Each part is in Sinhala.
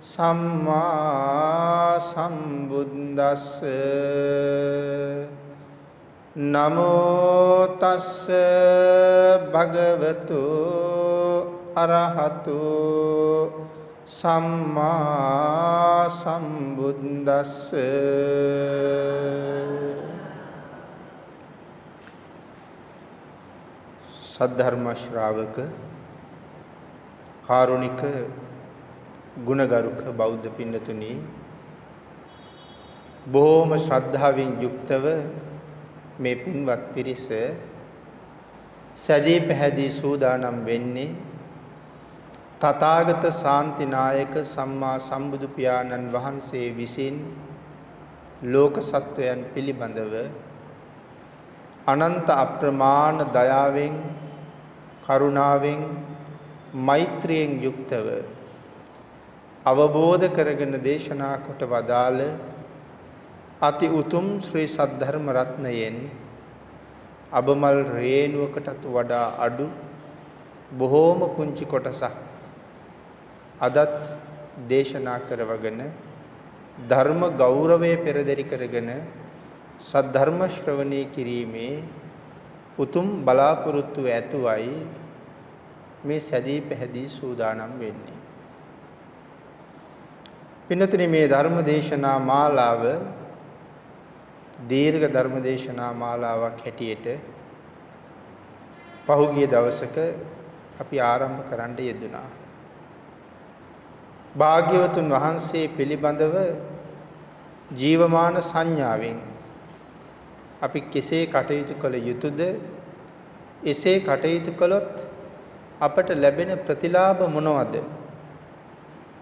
සම්මා සම්බුද්දස්ස. නමෝ තස්ස භගවතු අරහතු. සම්මා සම්බුද්දස්ස. සද්ධර්ම ශ්‍රාවක කාරුණික ගුණගරුක බෞද්ධ පින්නතුනි බොහෝම ශ්‍රද්ධාවෙන් යුක්තව මේ පින්වත් පිරිස සැදී පැහැදී සූදානම් වෙන්නේ තථාගත ශාන්තිනායක සම්මා සම්බුදු පියාණන් වහන්සේ විසින් ලෝක සත්වයන් පිළිබඳව අනන්ත අප්‍රමාණ දයාවෙන් කරුණාවෙන් මෛත්‍රියෙන් යුක්තව අවබෝධ කරගෙන දේශනා කොට වදාළ අති උතුම් ශ්‍රී සද්ධර්ම රත්නයෙන් අබමල් රේණුවකටත් වඩා අඩු බොහෝම පුංචි කොටසක් අදත් දේශනා කරවගෙන ධර්ම ගෞරවය පෙරදරි කරගෙන සද්ධර්ම ශ්‍රවණය කිරීමේ උතුම් බලාපොරොත්තු ඇතුවයි මේ සැදී පැහැදී සූදානම් වෙන්නේ. පින්නතුනි මේ ධර්ම දේශනා මාලාව දීර්ඝ ධර්ම දේශනා මාලාවක් හැටියට පහුගිය දවසක අපි ආරම්භ කරන්න යෙදුනා. භාග්‍යවතුන් වහන්සේ පිළිබඳව ජීවමාන සංඥාවෙන් අපි කෙසේ කටයුතු කළ යුතුද එසේ කටයුතු කළොත් අපට ලැබෙන ප්‍රතිලාභ මොනවද?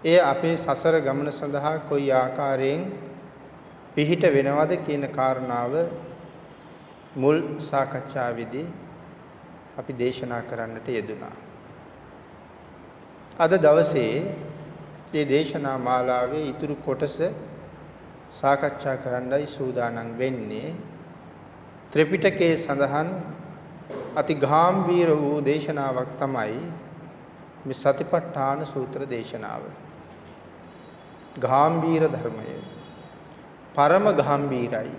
එය අපේ සසර ගමන සඳහා කොයි ආකාරයෙන් පිහිට වෙනවද කියන කාරණාව මුල් සාකච්ඡාවේදී අපි දේශනා කරන්නට යෙදුනා. අද දවසේ මේ දේශනා මාලාවේ ඊතුරු කොටස සාකච්ඡා කරන්නයි සූදානම් වෙන්නේ. ත්‍රිපිටකයේ සඳහන් අති ගාම්භීර වූ දේශනාවක් තමයි මේ සතිපට්ඨාන සූත්‍ර දේශනාව. ගාම්භීර ධර්මය. පරම ගාම්භීරයි.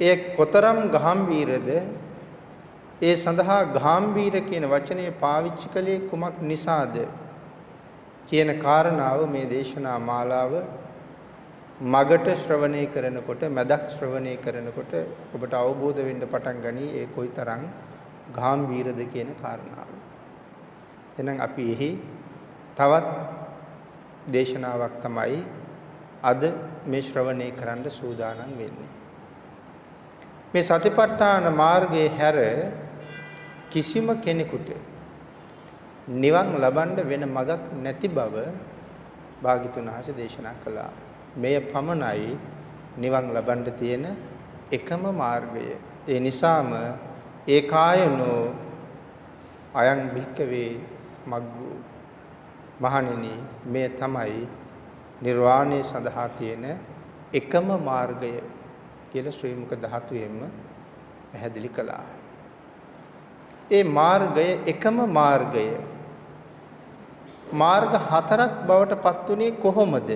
ඒ කොතරම් ගාම්භීරද ඒ සඳහා ගාම්භීර කියන වචනේ පාවිච්චි කළේ කුමක් නිසාද කියන කාරණාව මේ දේශනා මාලාව මගට ශ්‍රවණය කරනකොට මදක් ශ්‍රවණය කරනකොට ඔබට අවබෝධ වෙන්න පටන් ගනී ඒ කොයිතරම් ගාම්භීරද කියන කාරණාව. එහෙනම් අපි එහි තවත් දේශනාවක් තමයි අද මේ ශ්‍රවණය කරන්න සූදානම් වෙන්නේ. මේ සතිපට්ඨාන මාර්ගයේ හැර කිසිම කෙනෙකුට නිවන් ලබන්න වෙන මගක් නැති බව භාග්‍යතුන් වහන්සේ දේශනා කළා. මෙය පමණයි නිවන් ලබන්න තියෙන එකම මාර්ගය. ඒ නිසාම ඒකායනෝ අයං භික්කවේ මග්ගු මහණෙනි මේ තමයි නිර්වාණය සඳහා තියෙන එකම මාර්ගය කියලා ශ්‍රී මුක ධාතුවෙන්ම පැහැදිලි කළා. ඒ මාර්ගය එකම මාර්ගය මාර්ග හතරක් බවට පත්ුනේ කොහොමද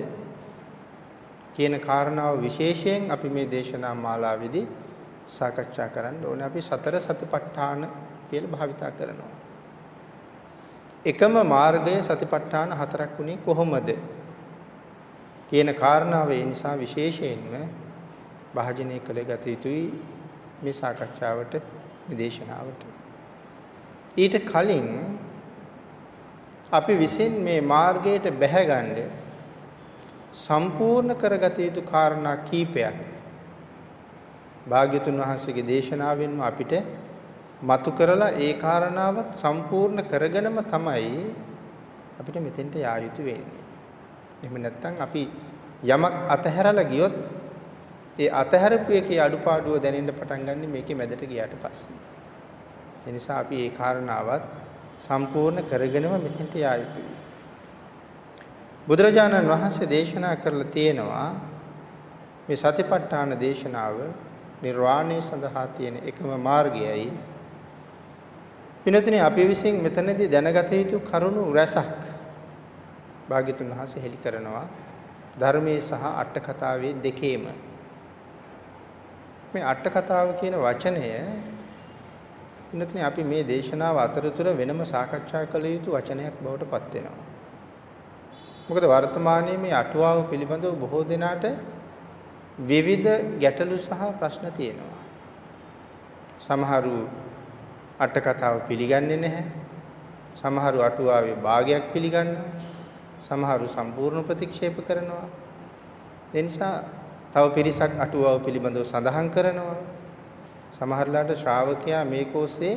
කියන කාරණාව විශේෂයෙන් අපි මේ දේශනා මාලාවේදී සාකච්ඡා කරන්න ඕනේ. අපි සතර සතිපට්ඨාන කියලා භාවිතා කරනවා. එකම මාර්ගය සතිපට්ඨාන හතරක් උනේ කොහොමද කියන කාරණාව ඒ නිසා විශේෂයෙන්ම භාජනය කළ ගත යුතුයි මේ සාකච්ඡාවට මේ දේශනාවට. ඊට කලින් අපි විසින් මේ මාර්ගයට බැහැගන්න සම්පූර්ණ කරගත යුතු කාරණා කීපයක් භාග්‍යතුන් වහන්සේගේ දේශනාවෙන්ම අපිට මතු කරලා ඒ කාරණාවත් සම්පූර්ණ කරගෙනම තමයි අපිට මෙතෙන්ට යා යුතු වෙන්නේ. එහෙම නැත්නම් අපි යමක් අතහැරලා ගියොත් ඒ අතහැරපු එකේ අඩුපාඩුව දැනෙන්න පටන් ගන්න මේකේ මැදට ගියාට පස්සේ. ඒ නිසා අපි ඒ කාරණාවත් සම්පූර්ණ කරගෙනම මෙතෙන්ට යා යුතුයි. බුදුරජාණන් වහන්සේ දේශනා කරලා තියෙනවා මේ සතිපට්ඨාන දේශනාව නිර්වාණය සඳහා තියෙන එකම මාර්ගයයි. විනතනේ අපි විසින් මෙතනදී දැනගත යුතු කරුණු රැසක් භාග්‍යතුන් වහන්සේ හෙළි කරනවා ධර්මයේ සහ අට කතාවේ දෙකේම මේ අට කතාව කියන වචනය ඉන්නතනේ අපි මේ දේශනාව අතරතුර වෙනම සාකච්ඡා කළ යුතු වචනයක් බවට පත් වෙනවා. මොකද වර්තමානයේ මේ අටුවාව පිළිබඳව බොහෝ දෙනාට විවිධ ගැටලු සහ ප්‍රශ්න තියෙනවා. සමහරු අට කතාව පිළිගන්නේ නැහැ. සමහරු අටුවාවේ භාගයක් පිළිගන්නවා. සමහරු සම්පූර්ණ ප්‍රතික්ෂේප කරනවා. ඒ නිසා තව පිරිසක් අටුවාව පිළිබඳව සඳහන් කරනවා. සමහරලාට ශ්‍රාවකයා මේකෝසේ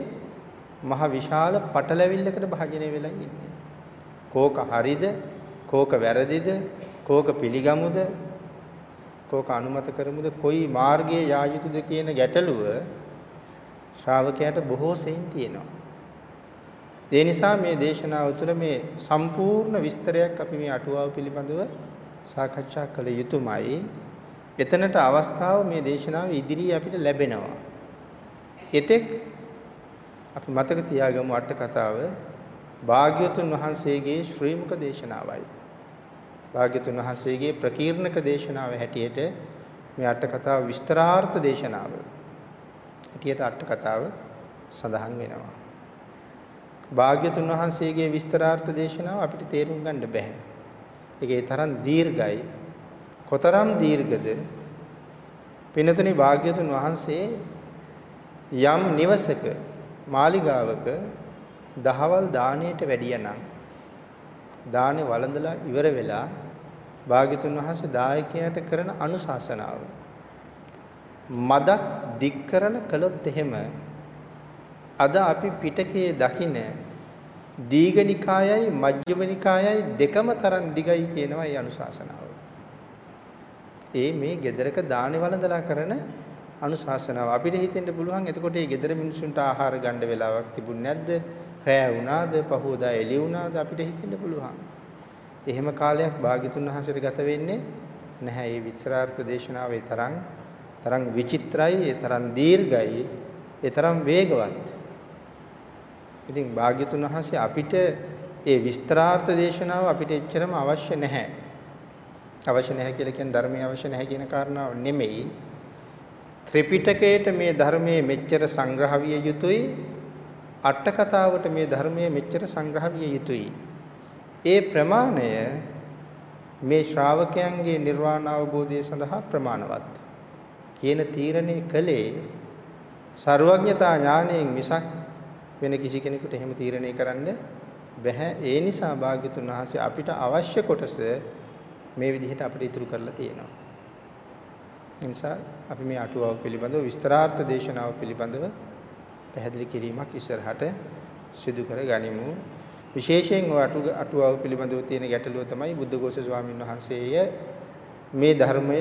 මහ විශාල පටලැවිල්ලකට භාජනය වෙලා ඉන්නේ. කෝක හරිද? කෝක වැරදිද? කෝක පිළිගමුද? කෝක අනුමත කරමුද? කොයි මාර්ගයේ යා යුතුද කියන ගැටලුව ශ්‍රාවකයාට බොහෝ සෙයින් තියෙනවා. ඒ නිසා මේ දේශනාව තුළ මේ සම්පූර්ණ විස්තරයක් අපි මේ අටුවාව පිළිබඳව සාකච්ඡා කළ යුතුමයි. එතනට අවස්ථාව මේ දේශනාව ඉදිරියේ අපිට ලැබෙනවා. එතෙක් අපි මතක තියාගමු අට කතාව භාග්‍යවතුන් වහන්සේගේ ශ්‍රී මුක දේශනාවයි. භාග්‍යවතුන් වහන්සේගේ ප්‍රකීර්ණක දේශනාව හැටියට මේ අට කතාව විස්තරාර්ථ දේශනාව. හැටියට අට කතාව සඳහන් වෙනවා. භාග්‍යතුන් වහන්සේගේ විස්තරාර්ථ දේශනාව අපිට තේරුම් ගන්න බෑ. ඒකේ තරම් දීර්ඝයි. කොතරම් දීර්ඝද? පිනතුනි භාග්‍යතුන් වහන්සේ යම් නිවසක මාලිගාවක දහවල් දාණයට වැඩියනම් දානේ වළඳලා ඉවර වෙලා භාග්‍යතුන් වහන්සේ දායකයාට කරන අනුශාසනාව මදක් දික් කරලා කළොත් එහෙම අද අපි පිටකයේ දකින දීඝනිකායයි මජ්ක්‍ධිමනිකායයි දෙකම තරම් දිගයි කියනවා ඒ අනුශාසනාව. ඒ මේ gedaraක දානේ වළඳලා කරන අනුශාසනාව. අපිට හිතෙන්න පුළුවන් එතකොට මේ gedara මිනිසුන්ට ආහාර ගන්න වෙලාවක් තිබුණේ නැද්ද? රෑ වුණාද? පහෝදා එළි වුණාද? අපිට හිතෙන්න පුළුවන්. එහෙම කාලයක් භාග්‍යතුන් වහන්සේට ගත වෙන්නේ නැහැ. මේ විචාරාර්ථ දේශනාවේ තරම් තරම් විචිත්‍රයි, ඒ තරම් දීර්ඝයි, ඒ තරම් වේගවත්. ඉතින් භාග්‍යතුන් වහන්සේ අපිට ඒ විස්තරාර්ථ දේශනාව අපිට එච්චරම අවශ්‍ය නැහැ. අවශ්‍ය නැහැ කියලා කියන්නේ ධර්මයේ අවශ්‍ය නැහැ කියන කාරණාව නෙමෙයි. ත්‍රිපිටකයට මේ ධර්මයේ මෙච්චර සංග්‍රහ විය යුතුයි. අට කතාවට මේ ධර්මයේ මෙච්චර සංග්‍රහ විය යුතුයි. ඒ ප්‍රමාණය මේ ශ්‍රාවකයන්ගේ නිර්වාණ අවබෝධය සඳහා ප්‍රමාණවත්. කියන තීරණය කළේ ਸਰවඥතා ඥාණයෙන් මිසක් වෙන කිසි කෙනෙකුට එහෙම තීරණය කරන්න බැහැ. ඒ නිසා භාග්‍යතුන් වහන්සේ අපිට අවශ්‍ය කොටස මේ විදිහට අපිට ඉතුරු කරලා තියෙනවා. ඒ නිසා අපි මේ අටුවාව පිළිබඳව විස්තරාර්ථ දේශනාව පිළිබඳව පැහැදිලි කිරීමක් ඉස්සරහට සිදු කර ගනිමු. විශේෂයෙන් ඔය අටුවාව පිළිබඳව තියෙන ගැටලුව තමයි බුද්ධඝෝෂ ස්වාමීන් වහන්සේය මේ ධර්මය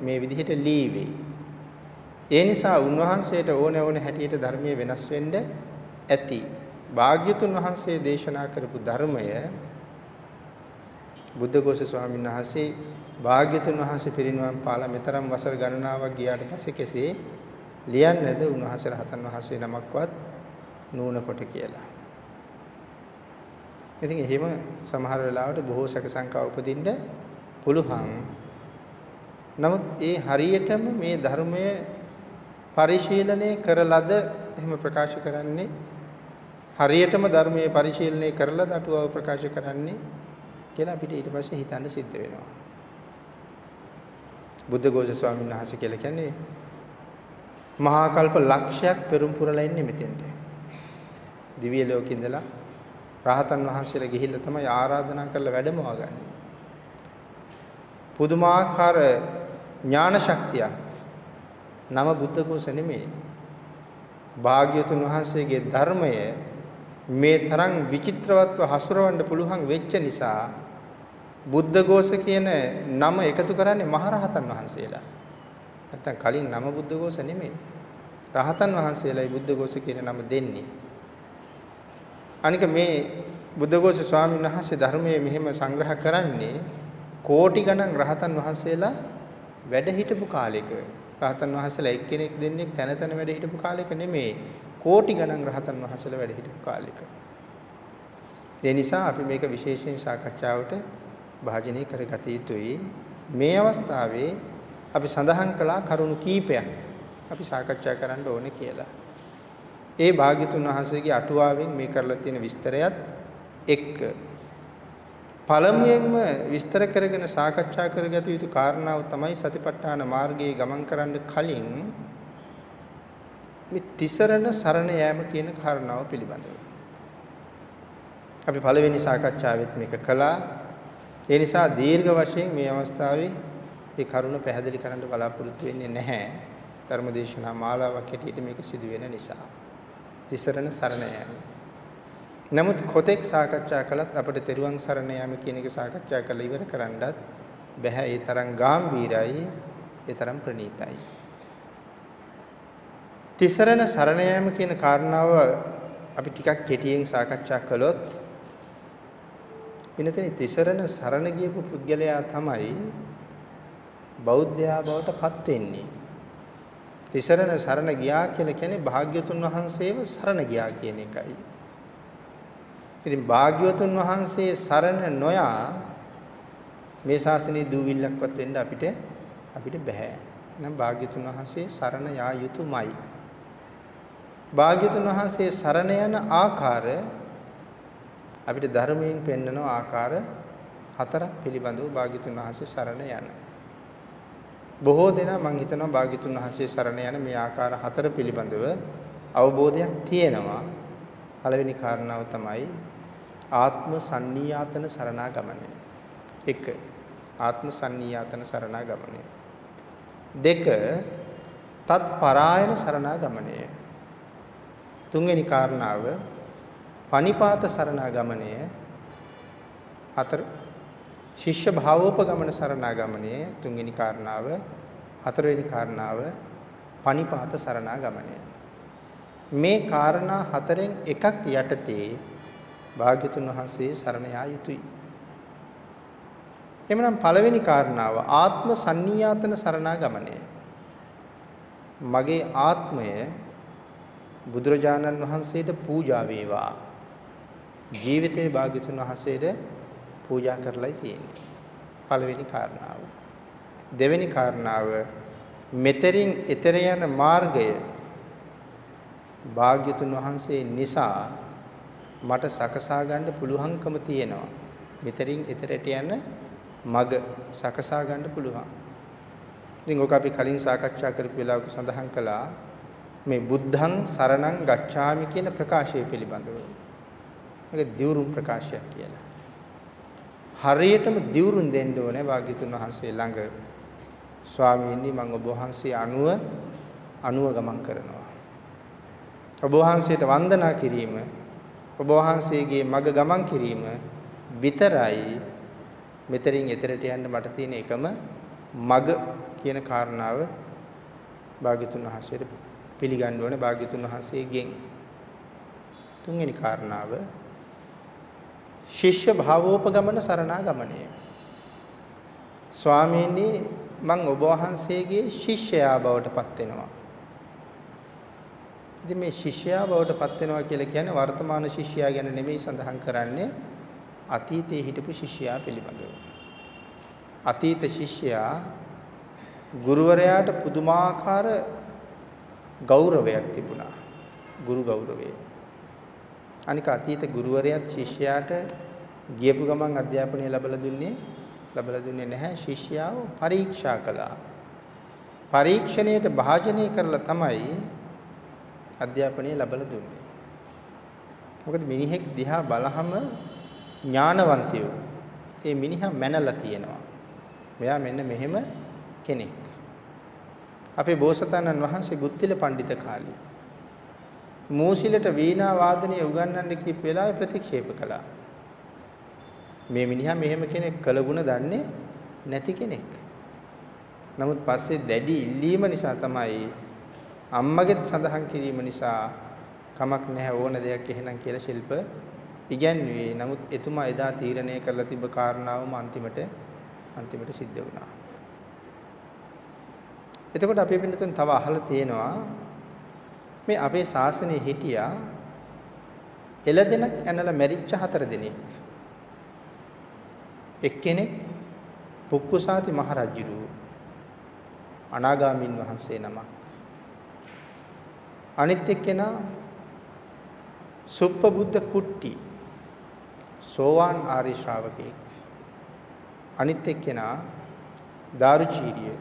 මේ විදිහට ලීවේ. ඒ නිසා උන්වහන්සේට ඕන ඕන හැටියට ධර්මයේ වෙනස් වෙන්න ඇති. භාග්‍යතුන් වහන්සේ දේශනා කරපු ධර්මය බුද්ධඝෝෂ ස්වාමීන් වහන්සේ භාග්‍යතුන් වහන්සේ පිරිනිවන් පාලා මෙතරම් වසර ගණනාවක් ගියාට පස්සේ කෙසේ ලියන්නේද උන්වහන්සේ රහතන් වහන්සේ නමක්වත් නූන කොට කියලා. ඉතින් එහෙම සමහර වෙලාවට බොහෝ සැක සංකා උපදින්න පුළුවන්. නමුත් ඒ හරියටම මේ ධර්මය පරිශීලනය කරලද එහෙම ප්‍රකාශ කරන්නේ හරියටම ධර්මයේ පරිශීලනය කරලද අටුවාව ප්‍රකාශ කරන්නේ කියලා අපිට ඊට පස්සේ හිතන්න සිද්ධ වෙනවා. බුද්ධඝෝෂ ස්වාමීන් වහන්සේ කියලා කියන්නේ මහා කල්ප ලක්ෂයක් පෙරම් පුරලා ඉන්නේ මෙතෙන්ට. දිව්‍ය ලෝකෙ ඉඳලා රහතන් වහන්සේලා ගිහිල්ලා තමයි ආරාධනා කරලා වැඩමවා ගන්න. පුදුමාකාර ඥාන ශක්තියක්. නම බුද්ධඝෝෂ නෙමෙයි. භාග්‍යතුන් වහන්සේගේ ධර්මය මේ තරම් විචිත්‍රවත්ව හසුරවන්න පුළුවන් වෙච්ච නිසා බුද්ධඝෝෂ කියන නම එකතු කරන්නේ මහරහතන් වහන්සේලා. නැත්තම් කලින් නම බුද්ධඝෝෂ නෙමෙයි. රහතන් වහන්සේලායි බුද්ධඝෝෂ කියන නම දෙන්නේ. අනික මේ බුද්ධඝෝෂ ස්වාමීන් වහන්සේ ධර්මයේ මෙහෙම සංග්‍රහ කරන්නේ කෝටි ගණන් රහතන් වහන්සේලා වැඩ හිටපු කාලෙක. රහතන් වහන්සේලා එක්කෙනෙක් දෙන්නෙක් තැන තැන වැඩ හිටපු කාලෙක නෙමෙයි. කෝටි ගණන් රහතන් වහන්සේලා වැඩ හිටපු කාලෙක. ඒ නිසා අපි මේක විශේෂයෙන් සාකච්ඡාවට භාජනය කරගත යුතුයි. මේ අවස්ථාවේ අපි සඳහන් කළා කරුණු කීපයක් අපි සාකච්ඡා කරන්න ඕනේ කියලා. ඒ භාග්‍යතුන් වහන්සේගේ අටුවාවෙන් මේ කරලා තියෙන විස්තරයත් එක්ක පළමුවෙන්ම විස්තර කරගෙන සාකච්ඡා කරගත යුතු කාරණාව තමයි සතිපට්ඨාන මාර්ගයේ ගමන් කරන්න කලින් මේ තිසරණ සරණ යෑම කියන කාරණාව පිළිබඳව. අපි පළවෙනි සාකච්ඡාවෙත් මේක කළා. ඒ නිසා දීර්ඝ වශයෙන් මේ අවස්ථාවේ ඒ කරුණ පැහැදිලි කරන්න බලාපොරොත්තු වෙන්නේ නැහැ. ධර්මදේශනා මාලාවක් හැටියට මේක සිදු වෙන නිසා. තිසරණ සරණ යෑම. නමුත් කොතෙක් සාකච්ඡා කළත් අපිට තෙරුවන් සරණ යාම කියන එක සාකච්ඡා කරලා ඉවර කරන්නත් බෑ. ඒ තරම් ගැඹීරයි, ඒ තරම් ප්‍රණීතයි. තිසරණ සරණ යාම කියන කාරණාව අපි ටිකක් කෙටියෙන් සාකච්ඡා කළොත් වෙනතේ තිසරණ සරණ ගියපු පුද්ගලයා තමයි බෞද්ධයා බවට පත් වෙන්නේ. තිසරණ සරණ ගියා කියලා කියන්නේ භාග්‍යතුන් වහන්සේව සරණ ගියා කියන එකයි. ඉතින් භාග්‍යවතුන් වහන්සේ සරණ නොයා මේ ශාසනයේ දූවිල්ලක්වත් වෙන්න අපිට අපිට බෑ. එහෙනම් භාග්‍යවතුන් වහන්සේ සරණ යා යුතුයමයි. භාග්‍යවතුන් වහන්සේ සරණ යන ආකාරය අපිට ධර්මයෙන් පෙන්වන ආකාර හතරක් පිළිබඳව භාග්‍යවතුන් වහන්සේ සරණ යන. බොහෝ දෙනා මම හිතනවා භාග්‍යවතුන් වහන්සේ සරණ යන මේ ආකාර හතර පිළිබඳව අවබෝධයක් තියෙනවා. පළවෙනි කාරණාව තමයි ආත්ම සන්නියාතන සරණාගමනය. 1. ආත්ම සන්නියාතන සරණාගමනය. 2. තත් පරායන සරණාගමනය. තුන්වෙනි කාරණාව පනිපාත සරණාගමනය. 4. ශිෂ්‍ය භාවෝපගමන සරණාගමනය තුන්වෙනි කාරණාව. හතරවෙනි කාරණාව පනිපාත සරණාගමනය. මේ කාරණා හතරෙන් එකක් යටතේ භාග්‍යතුන් වහන්සේ සරණ යා යුතුයි. එhmenan පළවෙනි කාරණාව ආත්ම සන්නියාතන සරණාගමනය. මගේ ආත්මය බුදුරජාණන් වහන්සේට පූජා වේවා. ජීවිතේ භාග්‍යතුන් වහන්සේට පූජා කරලයි තියෙන්නේ. පළවෙනි කාරණාව. දෙවෙනි කාරණාව මෙතරින් එතර යන මාර්ගය භාග්‍යතුන් වහන්සේ නිසා මට සකසා ගන්න පුළුවන්කම තියෙනවා. මෙතරින් එතරට යන මග සකසා ගන්න පුළුවන්. ඉතින් ඔක අපි කලින් සාකච්ඡා කරපු වෙලාවක සඳහන් කළා මේ බුද්ධං සරණං ගච්ඡාමි කියන ප්‍රකාශය පිළිබඳව. මේක දිවුරුම් ප්‍රකාශයක් කියලා. හරියටම දිවුරුම් දෙන්න ඕනේ වාග්යතුන් වහන්සේ ළඟ. ස්වාමීනි මම ඔබ වහන්සේ අනුව අනුව ගමන් කරනවා. ඔබ වහන්සේට වන්දනා කිරීම ඔබ වහන්සේගේ මග ගමන් කිරීම විතරයි මෙතරින් එතරට යන්න මට තියෙන එකම මග කියන කාරණාව භාග්‍යතුන් වහන්සේට පිළිගන්න ඕනේ භාග්‍යතුන් වහන්සේගෙන් තුන්වෙනි කාරණාව ශිෂ්‍ය භාවෝපගමන සරණාගමනය ස්වාමීනි මම ඔබ වහන්සේගේ ශිෂ්‍යයා බවට පත් වෙනවා. ඉතින් මේ ශිෂ්‍යයා බවට පත් වෙනවා කියලා කියන්නේ වර්තමාන ශිෂ්‍යයා ගැන නෙමෙයි සඳහන් කරන්නේ අතීතයේ හිටපු ශිෂ්‍යයා පිළිබඳව. අතීත ශිෂ්‍යයා ගුරුවරයාට පුදුමාකාර ගෞරවයක් තිබුණා. ගුරු ගෞරවය. අනික අතීත ගුරුවරයාත් ශිෂ්‍යයාට ගියපු ගමන් අධ්‍යාපනය ලැබලා දුන්නේ ලැබලා දුන්නේ නැහැ ශිෂ්‍යයාව පරීක්ෂා කළා. පරීක්ෂණයට භාජනය කරලා තමයි අධ්‍යාපනය ලැබලා දුන්නේ. මොකද මිනිහෙක් දිහා බලහම ඥානවන්තයෝ ඒ මිනිහා මැනලා තියෙනවා. මෙයා මෙන්න මෙහෙම කෙනෙක්. අපේ බෝසතාණන් වහන්සේ ගුත්තිල පඬිත කාලේ මූසිලට වීණා වාදනය උගන්වන්න කීප වෙලාවේ ප්‍රතික්ෂේප කළා. මේ මිනිහා මෙහෙම කෙනෙක් කළගුණ දන්නේ නැති කෙනෙක්. නමුත් පස්සේ දැඩි ඉල්ලීම නිසා තමයි අම්මගෙත් සඳහන් කිරීම නිසා කමක් නැහැ ඕන දෙයක් එහෙනම් කියලා ශිල්ප ඉගැන්වුවේ. නමුත් එතුමා එදා තීරණය කරලා තිබ්බ කාරණාවම අන්තිමට අන්තිමට සිද්ධ වුණා. එතකොට අපි පින්නතුන් තව අහලා තියෙනවා මේ අපේ ශාසනයේ හිටියා එළදෙනක් ඇනලා මැරිච්ච හතර දෙනෙක්. එක්කෙනෙක් පුක්කුසාති මහරජුරු අනාගාමින් වහන්සේ නමක්. අනිත් එක්කෙනා සුප්පබුද්ධ කුට්ටි සෝවාන් ආර්ය ශ්‍රාවකෙක්. අනිත් එක්කෙනා දාරුචීරිය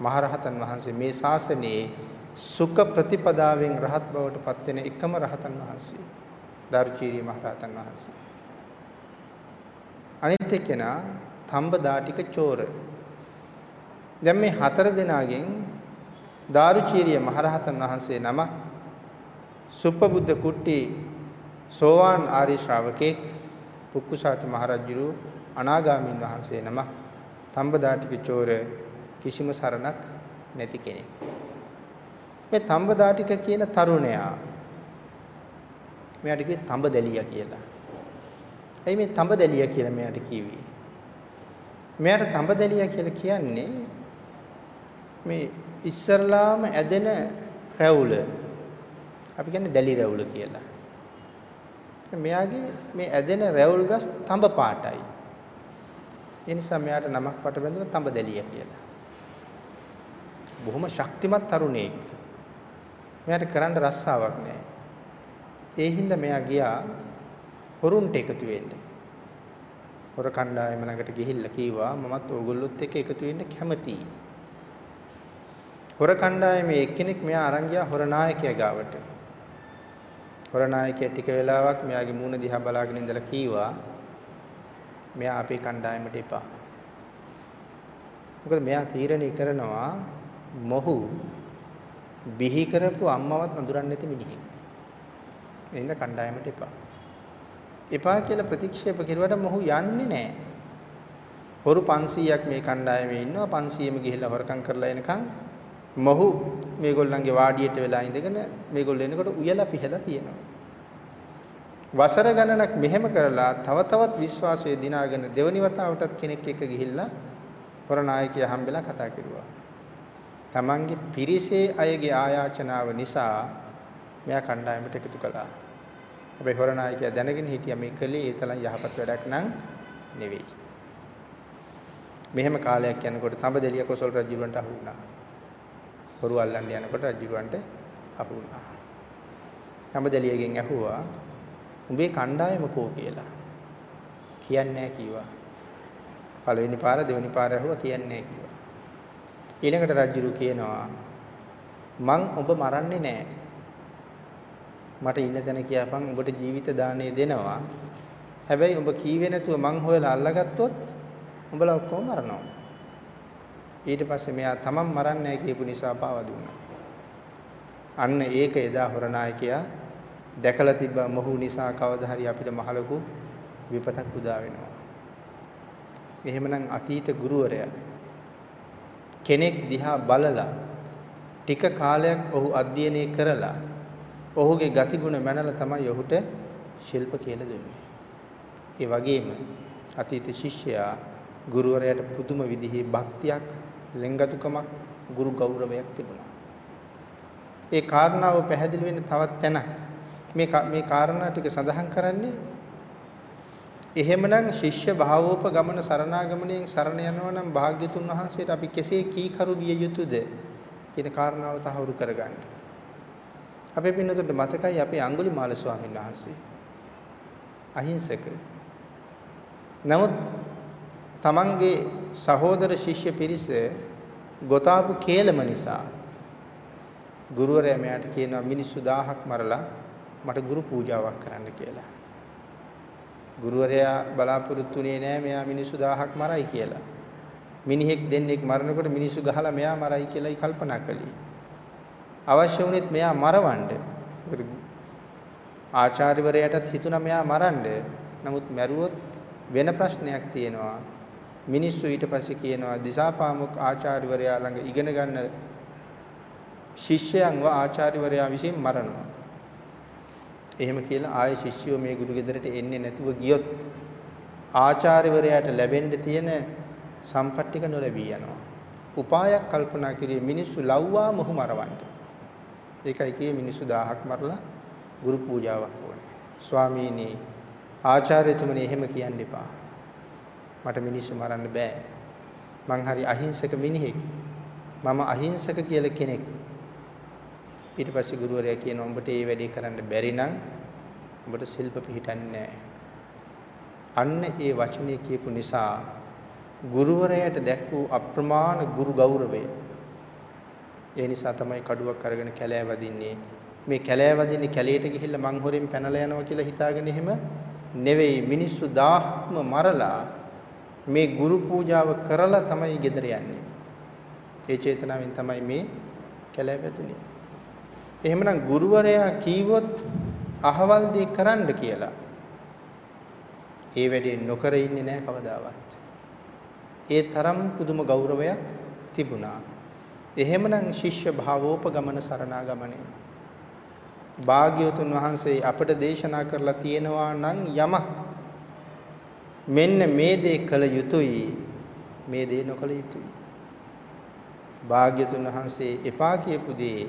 මහරහතන් වහන්සේ. මේ ශාසනයේ සුඛ ප්‍රතිපදාවෙන් රහත් බවට පත් වෙන එකම රහතන් වහන්සේ. දාරුචීරිය මහරහතන් වහන්සේ. අනිත් එක්කෙනා තම්බදාටික චෝර. දැන් මේ හතර දෙනාගෙන් දාරුචීරිය මහරහතන් වහන්සේ නම සුප්පබුද්ධ කුට්ටි සෝවාන් ආර්ය ශ්‍රාවකෙක් පුක්කුසාති මහරජුරු අනාගාමින් වහන්සේ නම තම්බදාටික චෝර කිසිම සරණක් නැති කෙනෙක්. මේ තඹදාටික කියන තරුණයා මෙයාට කිව්වේ තඹදැලියා කියලා. එයි මේ තඹදැලියා කියලා මෙයාට කිව්වේ. මෙයාට තඹදැලියා කියලා කියන්නේ මේ ඉස්සරලාම ඇදෙන රැවුල. අපි කියන්නේ දැලි රැවුල කියලා. මෙයාගේ මේ ඇදෙන රැවුල් ගස් තඹ පාටයි. ඒ නිසා මෙයාට නමක් පට බැඳුන තඹදැලියා කියලා. බොහොම ශක්තිමත් තරුණයෙක්. මෙයාට කරන්න රස්සාවක් නැහැ. ඒ හින්දා මෙයා ගියා හොරුන්ට එකතු වෙන්න. හොර කණ්ඩායම ළඟට ගිහිල්ලා කිව්වා මමත් ඕගොල්ලොත් එක්ක එකතු වෙන්න කැමතියි. හොර කණ්ඩායමේ එක්කෙනෙක් මෙයා අරන් ගියා හොර නායකයා ගාවට. හොර නායකයා ටික වෙලාවක් මෙයාගේ මූණ දිහා බලාගෙන ඉඳලා කිව්වා මෙයා අපේ කණ්ඩායමට එපා. මොකද මෙයා තීරණය කරනවා මොහු බිහි කරපු අම්මවත් අඳුරන්නේ නැති මිනිහෙක්. එහෙනම් කණ්ඩායමට එපා. එපා කියලා ප්‍රතික්ෂේප කෙරුවට මොහු යන්නේ නැහැ. හොරු 500ක් මේ කණ්ඩායමේ ඉන්නවා 500ම ගිහිල්ලා හොරකම් කරලා එනකන් මොහු මේගොල්ලන්ගේ වාඩියට වෙලා ඉඳගෙන මේගොල්ලෝ එනකොට උයලා පිහලා තියෙනවා. වසර ගණනක් මෙහෙම කරලා තව තවත් විශ්වාසය දිනාගෙන දෙවනි වතාවටත් කෙනෙක් එක්ක ගිහිල්ලා හොරනායකයා හම්බෙලා කතා කරුවා. තමන්ගේ පිරිසේ අයගේ ආයාචනාව නිසා මෙයා කණ්ඩායමට එකතු කළා. හැබැයි හොරනායකයා දැනගෙන හිටියා මේ කලේ ඒ තරම් යහපත් වැඩක් නම් නෙවෙයි. මෙහෙම කාලයක් යනකොට තඹදෙලිය කොසල් රජුවන්ට අහු වුණා. හොරු අල්ලන්න යනකොට රජුවන්ට අහු වුණා. තඹදෙලියගෙන් ඇහුවා උඹේ කණ්ඩායම කෝ කියලා. කියන්නේ නැහැ කිව්වා. පළවෙනි පාර දෙවෙනි පාර ඇහුවා කියන්නේ නැහැ කිව්වා. ඊළඟට රජුරු කියනවා මං ඔබ මරන්නේ නැහැ. මට ඉන්න තැන කියපන් ඔබට ජීවිත දාණය දෙනවා. හැබැයි ඔබ කීවේ නැතුව මං හොයලා අල්ලගත්තොත් උඹලා ඔක්කොම මරනවා. ඊට පස්සේ මෙයා තමන් මරන්නේ නැහැ කියපු නිසා පාව දුන්නා. අන්න ඒක එදා හොරනායකයා දැකලා තිබ්බ මොහු නිසා කවදා හරි අපිට මහලකු විපතක් උදා වෙනවා. එහෙමනම් අතීත ගුරුවරයා කෙනෙක් දිහා බලලා ටික කාලයක් ඔහු අධ්‍යයනය කරලා ඔහුගේ ගතිගුණ මැනලා තමයි ඔහුට ශිල්ප කියලා දුන්නේ. ඒ වගේම අතීත ශිෂ්‍යයා ගුරුවරයාට පුදුම විදිහේ භක්තියක්, ලෙන්ගතුකමක්, ගුරු ගෞරවයක් තිබුණා. ඒ කාරණාව පැහැදිලි වෙන්න තවත් තැනක්. මේ මේ කාරණා ටික සඳහන් කරන්නේ එහෙමනම් ශිෂ්‍ය භාවෝපගමන සරණාගමණයෙන් සරණ යනවා නම් භාග්‍යතුන් වහන්සේට අපි කෙසේ කීකරු විය යුතුද කියන කාරණාව තහවුරු කරගන්න. අපේ පින්නතුන්ට මතකයි අපේ අඟුලිමාල ස්වාමීන් වහන්සේ. අහිංසක. නමුත් තමන්ගේ සහෝදර ශිෂ්‍ය පිරිස ගොතාපු කේලම නිසා ගුරුවරයා මෙයාට කියනවා මිනිස්සු 1000ක් මරලා මට ගුරු පූජාවක් කරන්න කියලා. ගුරුවරයා බලාපොරොත්තු වෙන්නේ නැහැ මෙයා මිනිස්සු 1000ක් මරයි කියලා. මිනිහෙක් දෙන්නෙක් මරනකොට මිනිස්සු ගහලා මෙයා මරයි කියලායි කල්පනා කළේ. අවශ්‍ය වුණෙත් මෙයා මරවන්න. මොකද ආචාර්යවරයාටත් හිතුණා මෙයා මරන්න. නමුත් මැරුවොත් වෙන ප්‍රශ්නයක් තියෙනවා. මිනිස්සු ඊට පස්සේ කියනවා දිසාපාමුක් ආචාර්යවරයා ළඟ ඉගෙන ගන්න ශිෂ්‍යයන්ව ආචාර්යවරයා විසින් මරනවා. එහෙම කියලා ආයේ ශිෂ්‍යයෝ මේ ගුරු ගෙදරට එන්නේ නැතුව ගියොත් ආචාර්යවරයාට ලැබෙන්න තියෙන සම්පත් ටික නොලැබී යනවා. උපායක් කල්පනා කිරිය මිනිස්සු ලව්වා මොහු මරවන්න. ඒකයි කියේ මිනිස්සු 1000ක් මරලා ගුරු පූජාවක් ඕනේ. ස්වාමීනි ආචාර්යතුමනි එහෙම කියන්න එපා. මට මිනිස්සු මරන්න බෑ. මං හරි අහිංසක මිනිහෙක්. මම අහිංසක කියලා කෙනෙක්. ඊට පස්සේ ගුරුවරයා කියනවා උඹට මේ වැඩේ කරන්න බැරි නම් උඹට ශිල්ප පිහිටන්නේ අන්න ඒ වචනේ කියපු නිසා ගුරුවරයාට දැක් වූ අප්‍රමාණ ගුරු ගෞරවය ඒ නිසා තමයි කඩුවක් අරගෙන කැලෑ වදින්නේ මේ කැලෑ වදින්නේ කැලේට ගිහිල්ලා මං හොරෙන් පැනලා යනවා කියලා හිතාගෙන එහෙම නෙවෙයි මිනිස්සු 1000ක්ම මරලා මේ ගුරු පූජාව කරලා තමයි ගෙදර යන්නේ ඒ චේතනාවෙන් තමයි මේ කැලෑ වැදුනේ එහෙමනම් ගුරුවරයා කීවොත් අහවල් දේ කරන්න කියලා. ඒ වැඩේ නොකර ඉන්නේ නැහැ කවදාවත්. ඒ තරම් පුදුම ගෞරවයක් තිබුණා. එහෙමනම් ශිෂ්‍ය භාවෝපගමන සරණාගමනේ. භාග්‍යවතුන් වහන්සේ අපට දේශනා කරලා තියෙනවා නම් යමක් මෙන්න මේ දේ කළ යුතුයි මේ දේ නොකළ යුතුයි. භාග්‍යතුන් වහන්සේ එපා කියපු දේ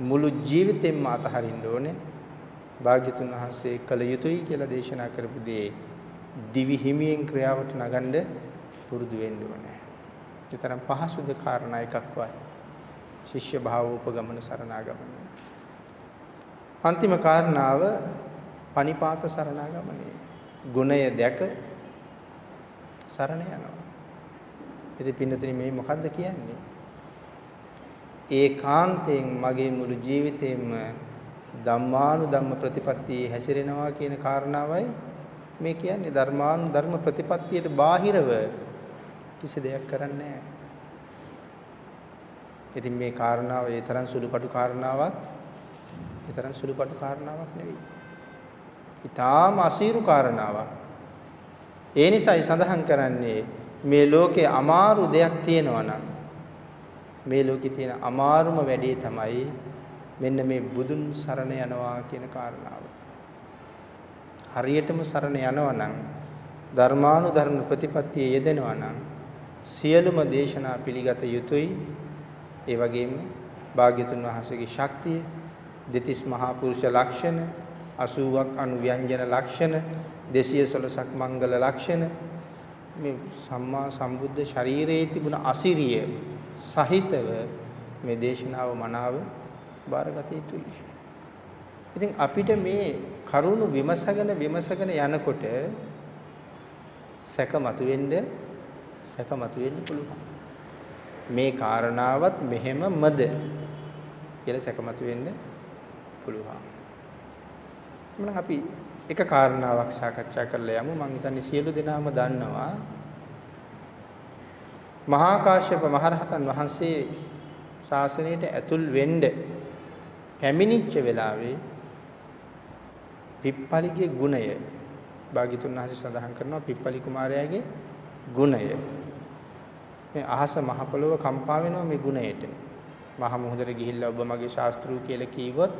මුළු ජීවිතෙන්ම අතහරින්න ඕනේ. භාග්‍යතුන් වහන්සේ කළ යුතුයි කියලා දේශනා කරපු දේ දිවි හිමියෙන් ක්‍රියාවට නගන්න පුරුදු වෙන්න ඕනේ. ඒතරම් පහසුද කාරණා එකක්වත්. ශිෂ්‍ය භාවෝපගමන සරණාගමන. අන්තිම කාරණාව පනිපාත සරණාගමනේ. ගුණය දැක සරණ යනවා. ඉතින් පින්නතුනි මේ මොකද්ද කියන්නේ? ඒකාන්තයෙන් මගේ මුළු ජීවිතේම ධම්මානුධම්ම ප්‍රතිපත්තියේ හැසිරෙනවා කියන කාරණාවයි මේ කියන්නේ ධර්මානු ධර්ම ප්‍රතිපත්තියට බාහිරව කිසි දෙයක් කරන්නේ නැහැ. ඉතින් මේ කාරණාව ඒ තරම් සුළුපටු කාරණාවක් ඒ තරම් සුළුපටු කාරණාවක් නෙවෙයි. ඊටාම අසීරු කාරණාවක්. ඒ නිසායි සඳහන් කරන්නේ මේ ලෝකේ අමාරු දෙයක් තියෙනවා නම් මේ ලෝකේ තියෙන අමාරුම වැඩේ තමයි මෙන්න මේ බුදුන් සරණ යනවා කියන කාරණාව. හරියටම සරණ යනවා නම් ධර්මානුධර්ම ප්‍රතිපත්තිය යෙදෙනවා නම් සියලුම දේශනා පිළිගත යුතුයි. ඒ වගේම භාග්‍යතුන් වහන්සේගේ ශක්තිය, දෙතිස් මහා පුරුෂ ලක්ෂණ, 80ක් අනුව්‍යංජන ලක්ෂණ, 216ක් මංගල ලක්ෂණ මේ සම්මා සම්බුද්ධ ශරීරයේ තිබුණ අසිරිය සහිතව මේ දේශනාව මනාව බාරගත යුතුයි. ඉතින් අපිට මේ කරුණු විමසගෙන විමසගෙන යනකොට සැක මතුවෙන්න සැක මතුවෙන්න පුළුවන්. මේ කාරණාවත් මෙහෙමමද කියලා සැක මතුවෙන්න පුළුවන්. එහෙනම් අපි එක කාරණාවක් සාකච්ඡා කරලා යමු. මම හිතන්නේ සියලු දෙනාම දන්නවා. මහා කාශ්‍යප මහරහතන් වහන්සේ ශාසනයට ඇතුල් වෙන්න පැමිණිච්ච වෙලාවේ පිප්පලිගේ ගුණය භාග්‍යතුන් වහන්සේ සඳහන් කරනවා පිප්පලි කුමාරයාගේ ගුණය. මේ අහස මහ පොළොව කම්පා වෙනවා මේ ගුණයට. මහ මුහුදට ගිහිල්ලා ඔබ මගේ ශාස්ත්‍රූ කියලා කීවොත්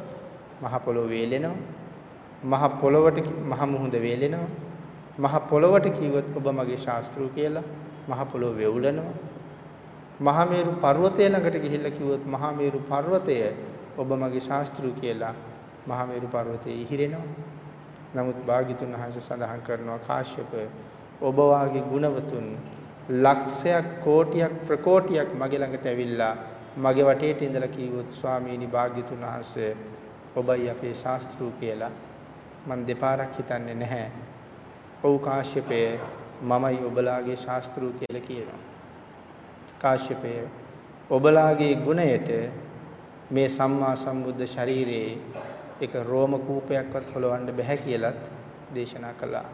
මහ පොළොව වේලෙනවා. මහ පොළොවට මහ මුහුද වේලෙනවා මහ පොළොවට කීවොත් ඔබ මගේ ශාස්ත්‍රූ කියලා මහ පොළොව වෙවුලනවා. මහමේරු පර්වතය ළඟට ගිහිල්ලා කිව්වොත් මහමේරු පර්වතය ඔබ මගේ ශාස්ත්‍රු කියලා මහමේරු පර්වතය ඉහිරෙනවා. නමුත් භාග්‍යතුන් වහන්සේ සඳහන් කරනවා කාශ්‍යප ඔබ වාගේ ගුණවතුන් ලක්ෂයක් කෝටියක් ප්‍රකෝටියක් මගේ ළඟට ඇවිල්ලා මගේ වටේට ඉඳලා කිව්වොත් ස්වාමීනි භාග්‍යතුන් වහන්සේ ඔබයි අපේ ශාස්ත්‍රු කියලා මම දෙපාරක් හිතන්නේ නැහැ. ඔව් කාශ්‍යපය මමයි ඔබලාගේ ශාස්ත්‍රු කියලා කියනවා. කාශ්‍යපය ඔබලාගේ ගුණයට මේ සම්මා සම්බුද්ධ ශරීරයේ එක රෝම කූපයක්වත් හොලවන්න බෑ කියලත් දේශනා කළා.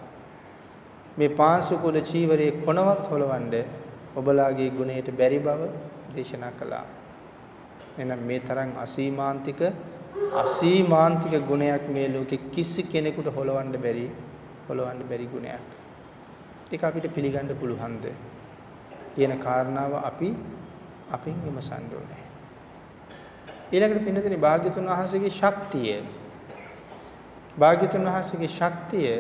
මේ පාංශු කුල චීවරයේ කොනවත් හොලවන්න ඔබලාගේ ගුණයට බැරි බව දේශනා කළා. එහෙනම් මේ තරම් අසීමාන්තික අසීමාන්තික ගුණයක් මේ ලෝකෙ කිසි කෙනෙකුට හොලවන්න බැරි හොලවන්න බැරි ගුණයක්. ඒක අපිට පිළිගන්න පුළුවන්ද? කියන කාරණාව අපි අපින් විමසන්න ඕනේ. ඊළඟට පින්නදිනේ භාග්‍යතුන් වහන්සේගේ ශක්තිය භාග්‍යතුන් වහන්සේගේ ශක්තිය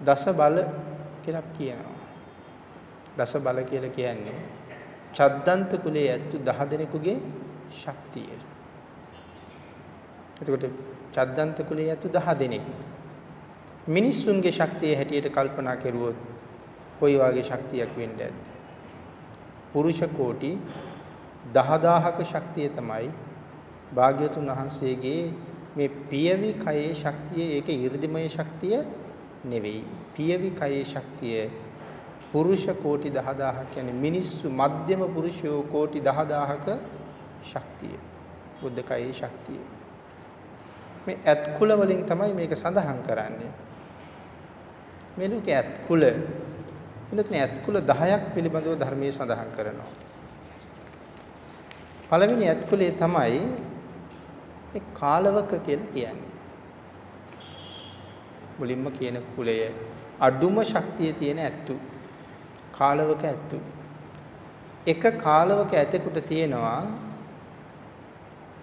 දස බල කියලා කියනවා. දස බල කියලා කියන්නේ චද්දන්ත කුලයේ ඇත්තු 10 දෙනෙකුගේ ශක්තිය. එතකොට චද්දන්ත කුලයේ ඇත්තු 10 දෙනෙක් මිනිස්සුන්ගේ ශක්තිය හැටියට කල්පනා කරුවොත් කොයි වගේ ශක්තියක් වෙන්න ඇද්ද? පුරුෂ කෝටි 10000ක ශක්තිය තමයි භාග්‍යතුන් වහන්සේගේ මේ පියවි කයේ ශක්තිය ඒක 이르දිමය ශක්තිය නෙවෙයි. පියවි කයේ ශක්තිය පුරුෂ කෝටි 10000ක් කියන්නේ මිනිස්සු මධ්‍යම පුරුෂයෝ කෝටි 10000ක ශක්තිය. බුද්ධ කයේ ශක්තිය. මේ ඇත් කුල වලින් තමයි මේක සඳහන් කරන්නේ. මේ ලෝකයේ ඇත් කුල එනතුනේ ඇත් කුල 10ක් පිළිබඳව ධර්මයේ සඳහන් කරනවා. පළවෙනි ඇත් කුලේ තමයි මේ කාලවක කියලා කියන්නේ. මුලින්ම කියන කුලය අඩුම ශක්තිය තියෙන ඇත්තු. කාලවක ඇත්තු. එක කාලවක ඇතෙකුට තියෙනවා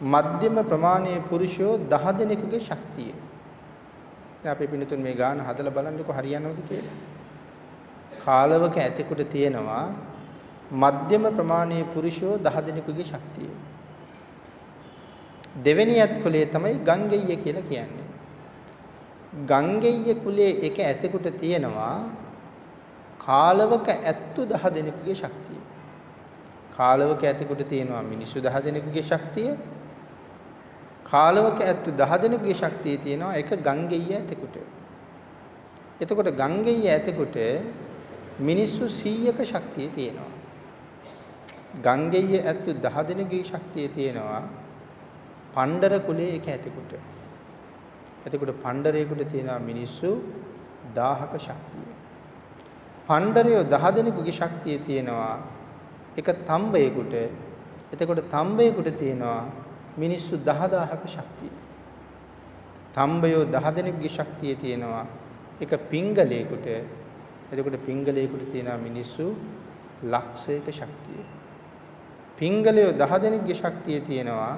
මධ්‍යම ප්‍රමාණයේ පුරුෂයෝ 10 දෙනෙකුගේ ශක්තිය. දැන් අපි පින්නතුන් මේ ගාන හදලා බලන්නකො හරියනවද කියලා. කාලවක ඇතෙකුට තියෙනවා මධ්‍යම ප්‍රමාණයේ පුරුෂයෝ 10 දෙනෙකුගේ ශක්තිය. දෙවෙනි ඇත් කුලයේ තමයි ගංගෙය්‍ය කියලා කියන්නේ. ගංගෙය්‍ය කුලයේ එක ඇතෙකුට තියෙනවා කාලවක ඇත්තු 10 දෙනෙකුගේ ශක්තිය. කාලවක ඇතෙකුට තියෙනවා මිනිස්සු 10 දෙනෙකුගේ ශක්තිය. කාලවක ඇත්තු 10 දෙනෙකුගේ ශක්තිය තියෙනවා එක ගංගෙය්‍ය ඇතෙකුට. එතකොට ගංගෙය්‍ය ඇතෙකුට මිනිස්සු 100ක ශක්තිය තියෙනවා. ගංගෙය ඇත්තු 10 දෙනෙකුගේ ශක්තිය තියෙනවා. පණ්ඩර කුලයේ එක ඇතෙකුට. එතකොට පණ්ඩරයෙකුට තියෙනවා මිනිස්සු 1000ක ශක්තිය. පණ්ඩරයෝ 10 දෙනෙකුගේ ශක්තිය තියෙනවා. එක තම්බයෙකුට. එතකොට තම්බයෙකුට තියෙනවා මිනිස්සු 10000ක ශක්තිය. තම්බයෝ 10 දෙනෙකුගේ ශක්තිය තියෙනවා. එක පිංගලයකට එතකොට පිංගලයකට තියෙනවා මිනිස්සු ලක්ෂයක ශක්තිය. පිංගලයෝ 10 දෙනෙකුගේ ශක්තිය තියෙනවා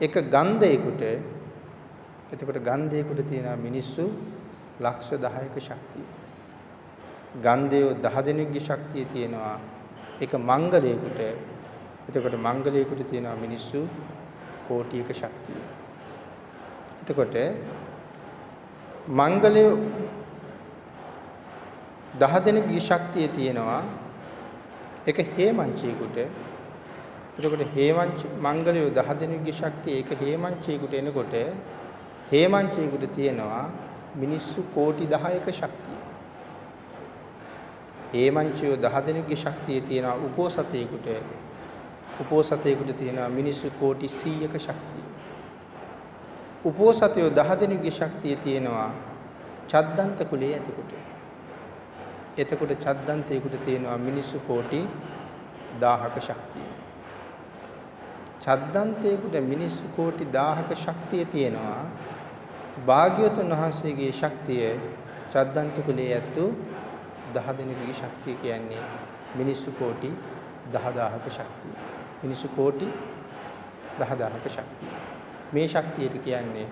එක ගන්ධයකට එතකොට ගන්ධයකට තියෙනවා මිනිස්සු ලක්ෂ 10ක ශක්තිය. ගන්ධයෝ 10 දෙනෙකුගේ ශක්තිය තියෙනවා එක මංගලයකට එතකොට මංගලයකට තියෙනවා මිනිස්සු කෝටියක ශක්තිය. එතකොට මංගලය 10 දෙනෙකුගේ ශක්තිය තියෙනවා එක හේමංචියෙකුට එතකොට හේමංච මංගලයෝ 10 දෙනෙකුගේ ශක්තිය එක හේමංචියෙකුට එනකොට හේමංචියෙකුට තියෙනවා මිනිස්සු කෝටි 10ක ශක්තිය. හේමංචියෝ 10 දෙනෙකුගේ ශක්තිය තියෙනවා උපෝසතයෙකුට උපෝසතයෙකුට තියෙනවා මිනිස්සු කෝටි 100ක ශක්තිය. උපෝසතයෝ 10 දෙනෙකුගේ ශක්තිය තියෙනවා චද්දන්ත කුලයේ ඇතිකොට. එතකොට චද්දන්තයෙකුට තියෙනවා මිනිස්සු කෝටි 1000ක ශක්තිය. චද්දන්තයෙකුට මිනිස්සු කෝටි 1000ක ශක්තිය තියෙනවා. භාග්‍යවතුන් වහන්සේගේ ශක්තිය චද්දන්ත කුලයේ ඇත්තු 10 දෙනෙකුගේ ශක්තිය කියන්නේ මිනිස්සු කෝටි 10000ක ශක්තිය. මිනිස්සු කෝටි 10000ක ශක්තිය. මේ ශක්තියට කියන්නේ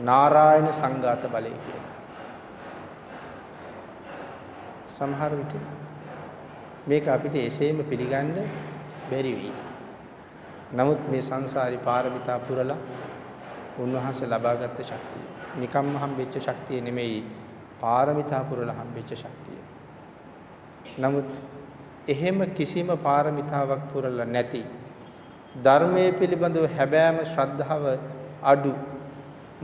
නාරායන සංඝාත බලය කියලා. සමහර විට මේක අපිට එසේම පිළිගන්න බැරි වෙයි. නමුත් මේ සංසාරي පාරමිතා පුරලා උන්වහන්සේ ලබාගත් ශක්තිය. නිකම්ම හම්බෙච්ච ශක්තිය නෙමෙයි පාරමිතා පුරලා හම්බෙච්ච ශක්තිය. නමුත් එහෙම කිසිම පාරමිතාවක් පුරලා නැති ධර්මයේ පිළිබඳව හැබෑම ශ්‍රද්ධාව අඩු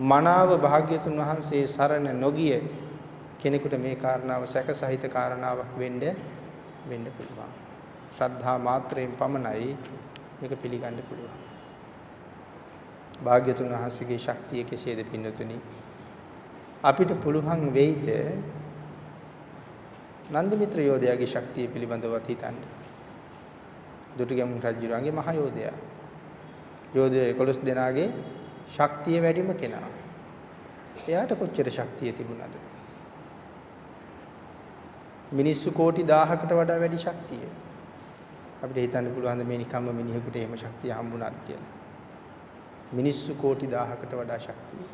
මනාව භාග්‍යතුන් වහන්සේ සරණ නොගිය කෙනෙකුට මේ කාරණාව සැකසහිත කාරණාවක් වෙන්න වෙන්න පුළුවන්. ශ්‍රද්ධා මාත්‍රයෙන් පමණයි මේක පිළිගන්න පුළුවන්. භාග්‍යතුන් වහන්සේගේ ශක්තිය කෙසේද පින්නතුනි? අපිට පුළුවන් වෙයිද නන්දිමිත්‍ර යෝධයාගේ ශක්තිය පිළිබඳව හිතන්න. දුටුගැමුණු රජුගේ මහ යෝධයා. යෝධය 11 දෙනාගේ ශක්තිය වැඩිම කෙනා. එයාට කොච්චර ශක්තිය තිබුණාද? මිනිස්සු කෝටි 1000කට වඩා වැඩි ශක්තිය. අපිට හිතන්න පුළුවන් මේ නිකම්ම මිනිහෙකුට එහෙම ශක්තිය හම්බුණාද කියලා. මිනිස්සු කෝටි 1000කට වඩා ශක්තිය.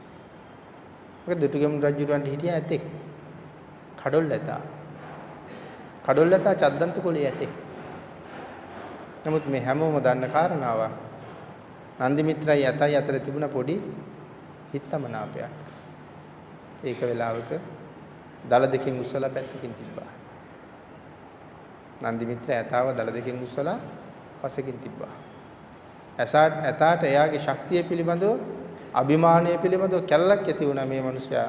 මොකද දුටුගැමුණු රජුරන්ට හිටියා ඇතෙක්. කඩොල් ඇතා. කඩොල් ඇතා චද්දන්ත කුලයේ ඇතෙක්. නමුත් මේ හැමෝම දන්න කාරණාවක්. නන්දි මිත්‍රයි ඇතයි අතර තිබුණ පොඩි හිතමනාපයක්. ඒක වෙලාවක දල දෙකෙන් උස්සලා පැත්තකින් තිබ්බා. නන්දි මිත්‍ර ඇතාව දල දෙකෙන් උස්සලා පසකින් තිබ්බා. ඇසාට ඇතාට එයාගේ ශක්තිය පිළිබඳව අභිමානය පිළිබඳව කැලලක් ඇති වුණා මේ මිනිසයා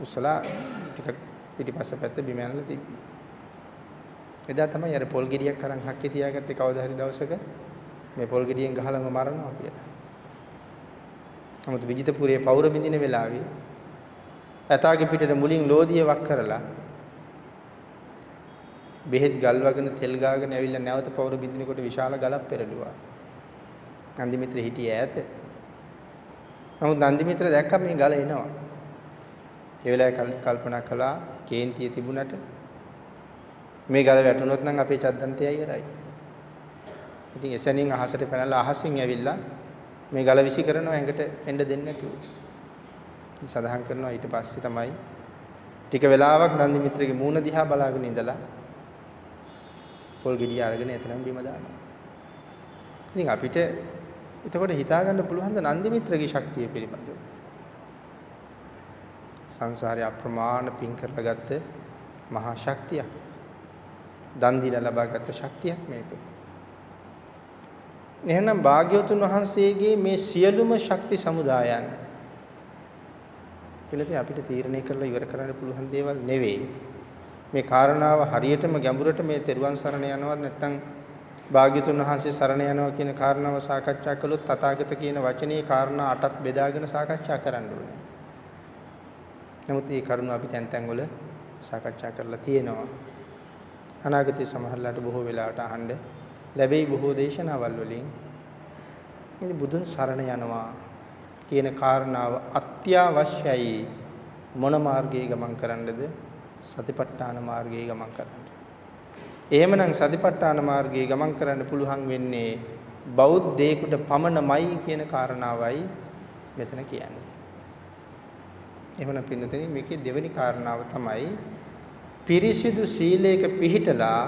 උස්සලා ටික පිටිපස්ස පැත්ත බිම ඇනලා තිබ්බා. එදා තමයි අර පොල් ගෙඩියක් අරන් හක්කේ තියාගත්තේ කවදා හරි දවසක මේ පොල් ගෙඩියෙන් ගහලම මරනවා කියලා. නමුත් විජිතපුරයේ පෞර බින්දින වෙලාවේ ඇතාගේ පිටට මුලින් ලෝදිය වක් කරලා බෙහෙත් ගල් වගන තෙල් ගාගෙන ඇවිල්ලා නැවත පවුර බින්දිනකොට විශාල ගලක් පෙරළුවා. නන්දිමිත්‍ර හිටියේ ඈත. නමුත් නන්දිමිත්‍ර දැක්කම මේ ගල එනවා. ඒ වෙලාවේ කල්පනා කළා කේන්තිය තිබුණට මේ ගල වැටුනොත් නම් අපේ චද්දන්තය ඉවරයි. ඉතින් එසැනින් අහසට පැනලා අහසින් ඇවිල්ලා මේ ගල විසි කරනවා ඇඟට එන්න දෙන්නේ නැතුව. ඉතින් සඳහන් කරනවා ඊට පස්සේ තමයි ටික වෙලාවක් නන්දිමිත්‍රගේ මූණ දිහා බලාගෙන ඉඳලා පොල් ගෙඩිය අරගෙන එතනම බිම දානවා. ඉතින් අපිට එතකොට හිතා ගන්න පුළුවන් ද නන්දිමිත්‍රගේ ශක්තිය පිළිබඳව. සංසාරේ අප්‍රමාණ පින් කරලා ගත්ත මහා ශක්තියක්. දන් දීලා ලබාගත් ශක්තියක් මේක. එහෙනම් භාග්‍යවතුන් වහන්සේගේ මේ සියලුම ශක්ති සමුදායන් පිළිතේ අපිට තීරණය කරලා ඉවර කරන්න පුළුවන් දේවල් නෙවෙයි. මේ කාරණාව හරියටම ගැඹුරට මේ තෙරුවන් සරණ යනවත් නැත්නම් භාග්‍යතුන් වහන්සේ සරණ යනවා කියන කාරණාව සාකච්ඡා කළොත් තථාගත කියන වචනේ කාරණා අටක් බෙදාගෙන සාකච්ඡා කරන්න ඕනේ. නමුත් මේ කරුණ අපි තැන් තැන් වල සාකච්ඡා කරලා තියෙනවා. අනාගතයේ සමහරලාට බොහෝ වෙලාවට අහන්න ලැබෙයි බොහෝ දේශනාවල් වලින්. ඉතින් බුදුන් සරණ යනවා කියන කාරණාව අත්‍යවශ්‍යයි මොන මාර්ගයේ ගමන් කරන්නද සතිපට්ඨාන මාර්ගයේ ගමන් කරන්න. එහෙමනම් සතිපට්ඨාන මාර්ගයේ ගමන් කරන්න පුළුවන් වෙන්නේ බෞද්ධයෙකුට පමණමයි කියන කාරණාවයි මෙතන කියන්නේ. එහෙමනම් පින්නතේ මේකේ දෙවෙනි කාරණාව තමයි පිරිසිදු සීලයක පිහිටලා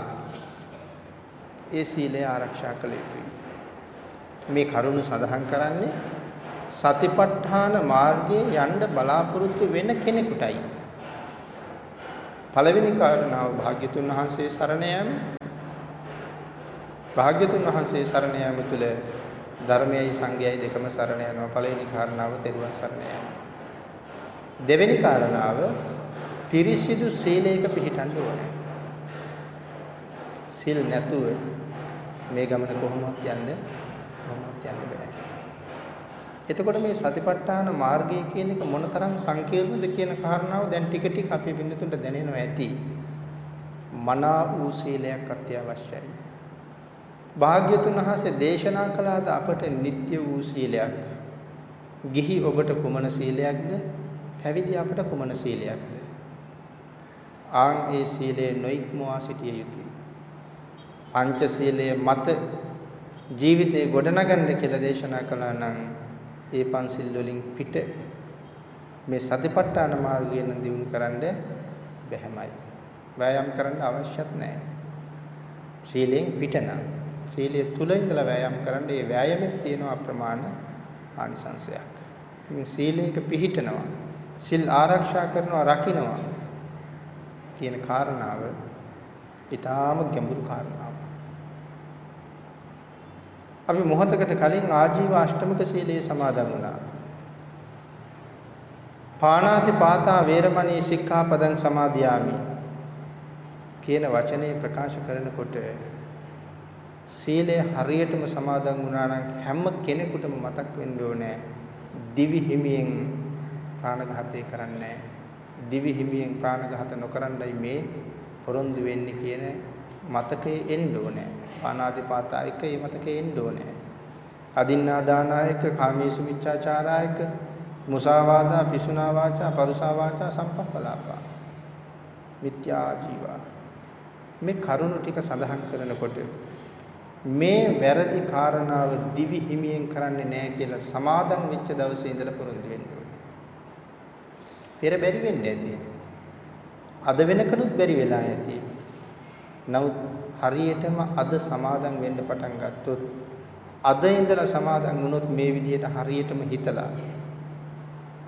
ඒ සීලය ආරක්ෂා කළ යුතුයි. මේ කරුණ සඳහන් කරන්නේ සතිපට්ඨාන මාර්ගයේ යන්න බලාපොරොත්තු වෙන කෙනෙකුටයි. පළවෙනි කාරණාව භාග්‍යතුන් වහන්සේ සරණ යාම. භාග්‍යතුන් වහන්සේ සරණ යාම තුළ ධර්මයයි සංඝයයි දෙකම සරණ යනවා. පළවෙනි කාරණාව තෙරුවන් සරණ යාම. දෙවෙනි කාරණාව පිරිසිදු සීලයක පිළිටන්න ඕනේ. සිල් නැතුව මේ ගමන කොහොමවත් යන්නේ කොහොමවත් යන්න බෑ. එතකොට මේ සතිපට්ඨාන මාර්ගය කියන එක මොනතරම් සංකීර්ණද කියන කාරණාව දැන් ටික ටික අපේ බින්දුතුන්ට දැනෙනවා ඇති. මනා වූ සීලයක් අත්‍යවශ්‍යයි. භාග්‍යතුන් වහන්සේ දේශනා කළාද අපට නিত্য වූ සීලයක්. ගිහි ඔබට කුමන සීලයක්ද? පැවිදි අපට කුමන සීලයක්ද? ආන් ඒ සීලය නොයික්මවා සිටිය යුතුයි. පංච සීලයේ මත ජීවිතේ ගොඩනගන්න කියලා දේශනා කළා නම් ඒ පන්සිල් වලින් පිට මේ සතිපට්ඨාන මාර්ගයෙන් දිනු කරන්න බැහැමයි. වෑයම් කරන්න අවශ්‍යත් නැහැ. සීලෙන් පිටන. සීලය තුල ඉඳලා වෑයම් කරන්න ඒ වෑයමෙත් තියෙන අප්‍රමාණ ආනිසංශයක්. ඉතින් සීලයක පිහිටනවා. සිල් ආරක්ෂා කරනවා රකින්නවා කියන කාරණාව ඊටාම ගැඹුරු කාරණාවක්. අපි මොහොතකට කලින් ආජීව අෂ්ටමක සීලයේ සමාදන් වුණා. පාණාති පාතා වේරමණී සික්ඛාපදං සමාදියාමි කියන වචනේ ප්‍රකාශ කරනකොට සීලය හරියටම සමාදන් වුණා නම් හැම කෙනෙකුටම මතක් වෙන්න ඕනේ දිවි හිමියෙන් ප්‍රාණඝාතය කරන්නේ දිවි හිමියෙන් ප්‍රාණඝාත නොකරන්නයි මේ පොරොන්දු වෙන්නේ කියන මතකයේ එන්න ඕනේ. පාණාතිපාතා එක ඒ මතකයේ එන්න ඕනේ. අදින්නා දානායක කාමීසු මිච්ඡාචාරායක මුසාවාදා පිසුනා වාචා පරුසා වාචා සම්පප්පලාපා මිත්‍යා ජීවා මේ කරුණු ටික සඳහන් කරනකොට මේ වැරදි කාරණාව දිවි හිමියෙන් කරන්නේ නැහැ කියලා සමාදම් වෙච්ච දවසේ ඉඳලා පුරුදු වෙන්න ඕනේ. පෙර බැරි වෙන්නේ ඇති. අද වෙනකනුත් බැරි වෙලා ඇති. නමුත් හරියටම අද සමාදම් වෙන්න පටන් ගත්තොත් අද ඉඳලා සමාදම් වුණොත් මේ විදිහට හරියටම හිතලා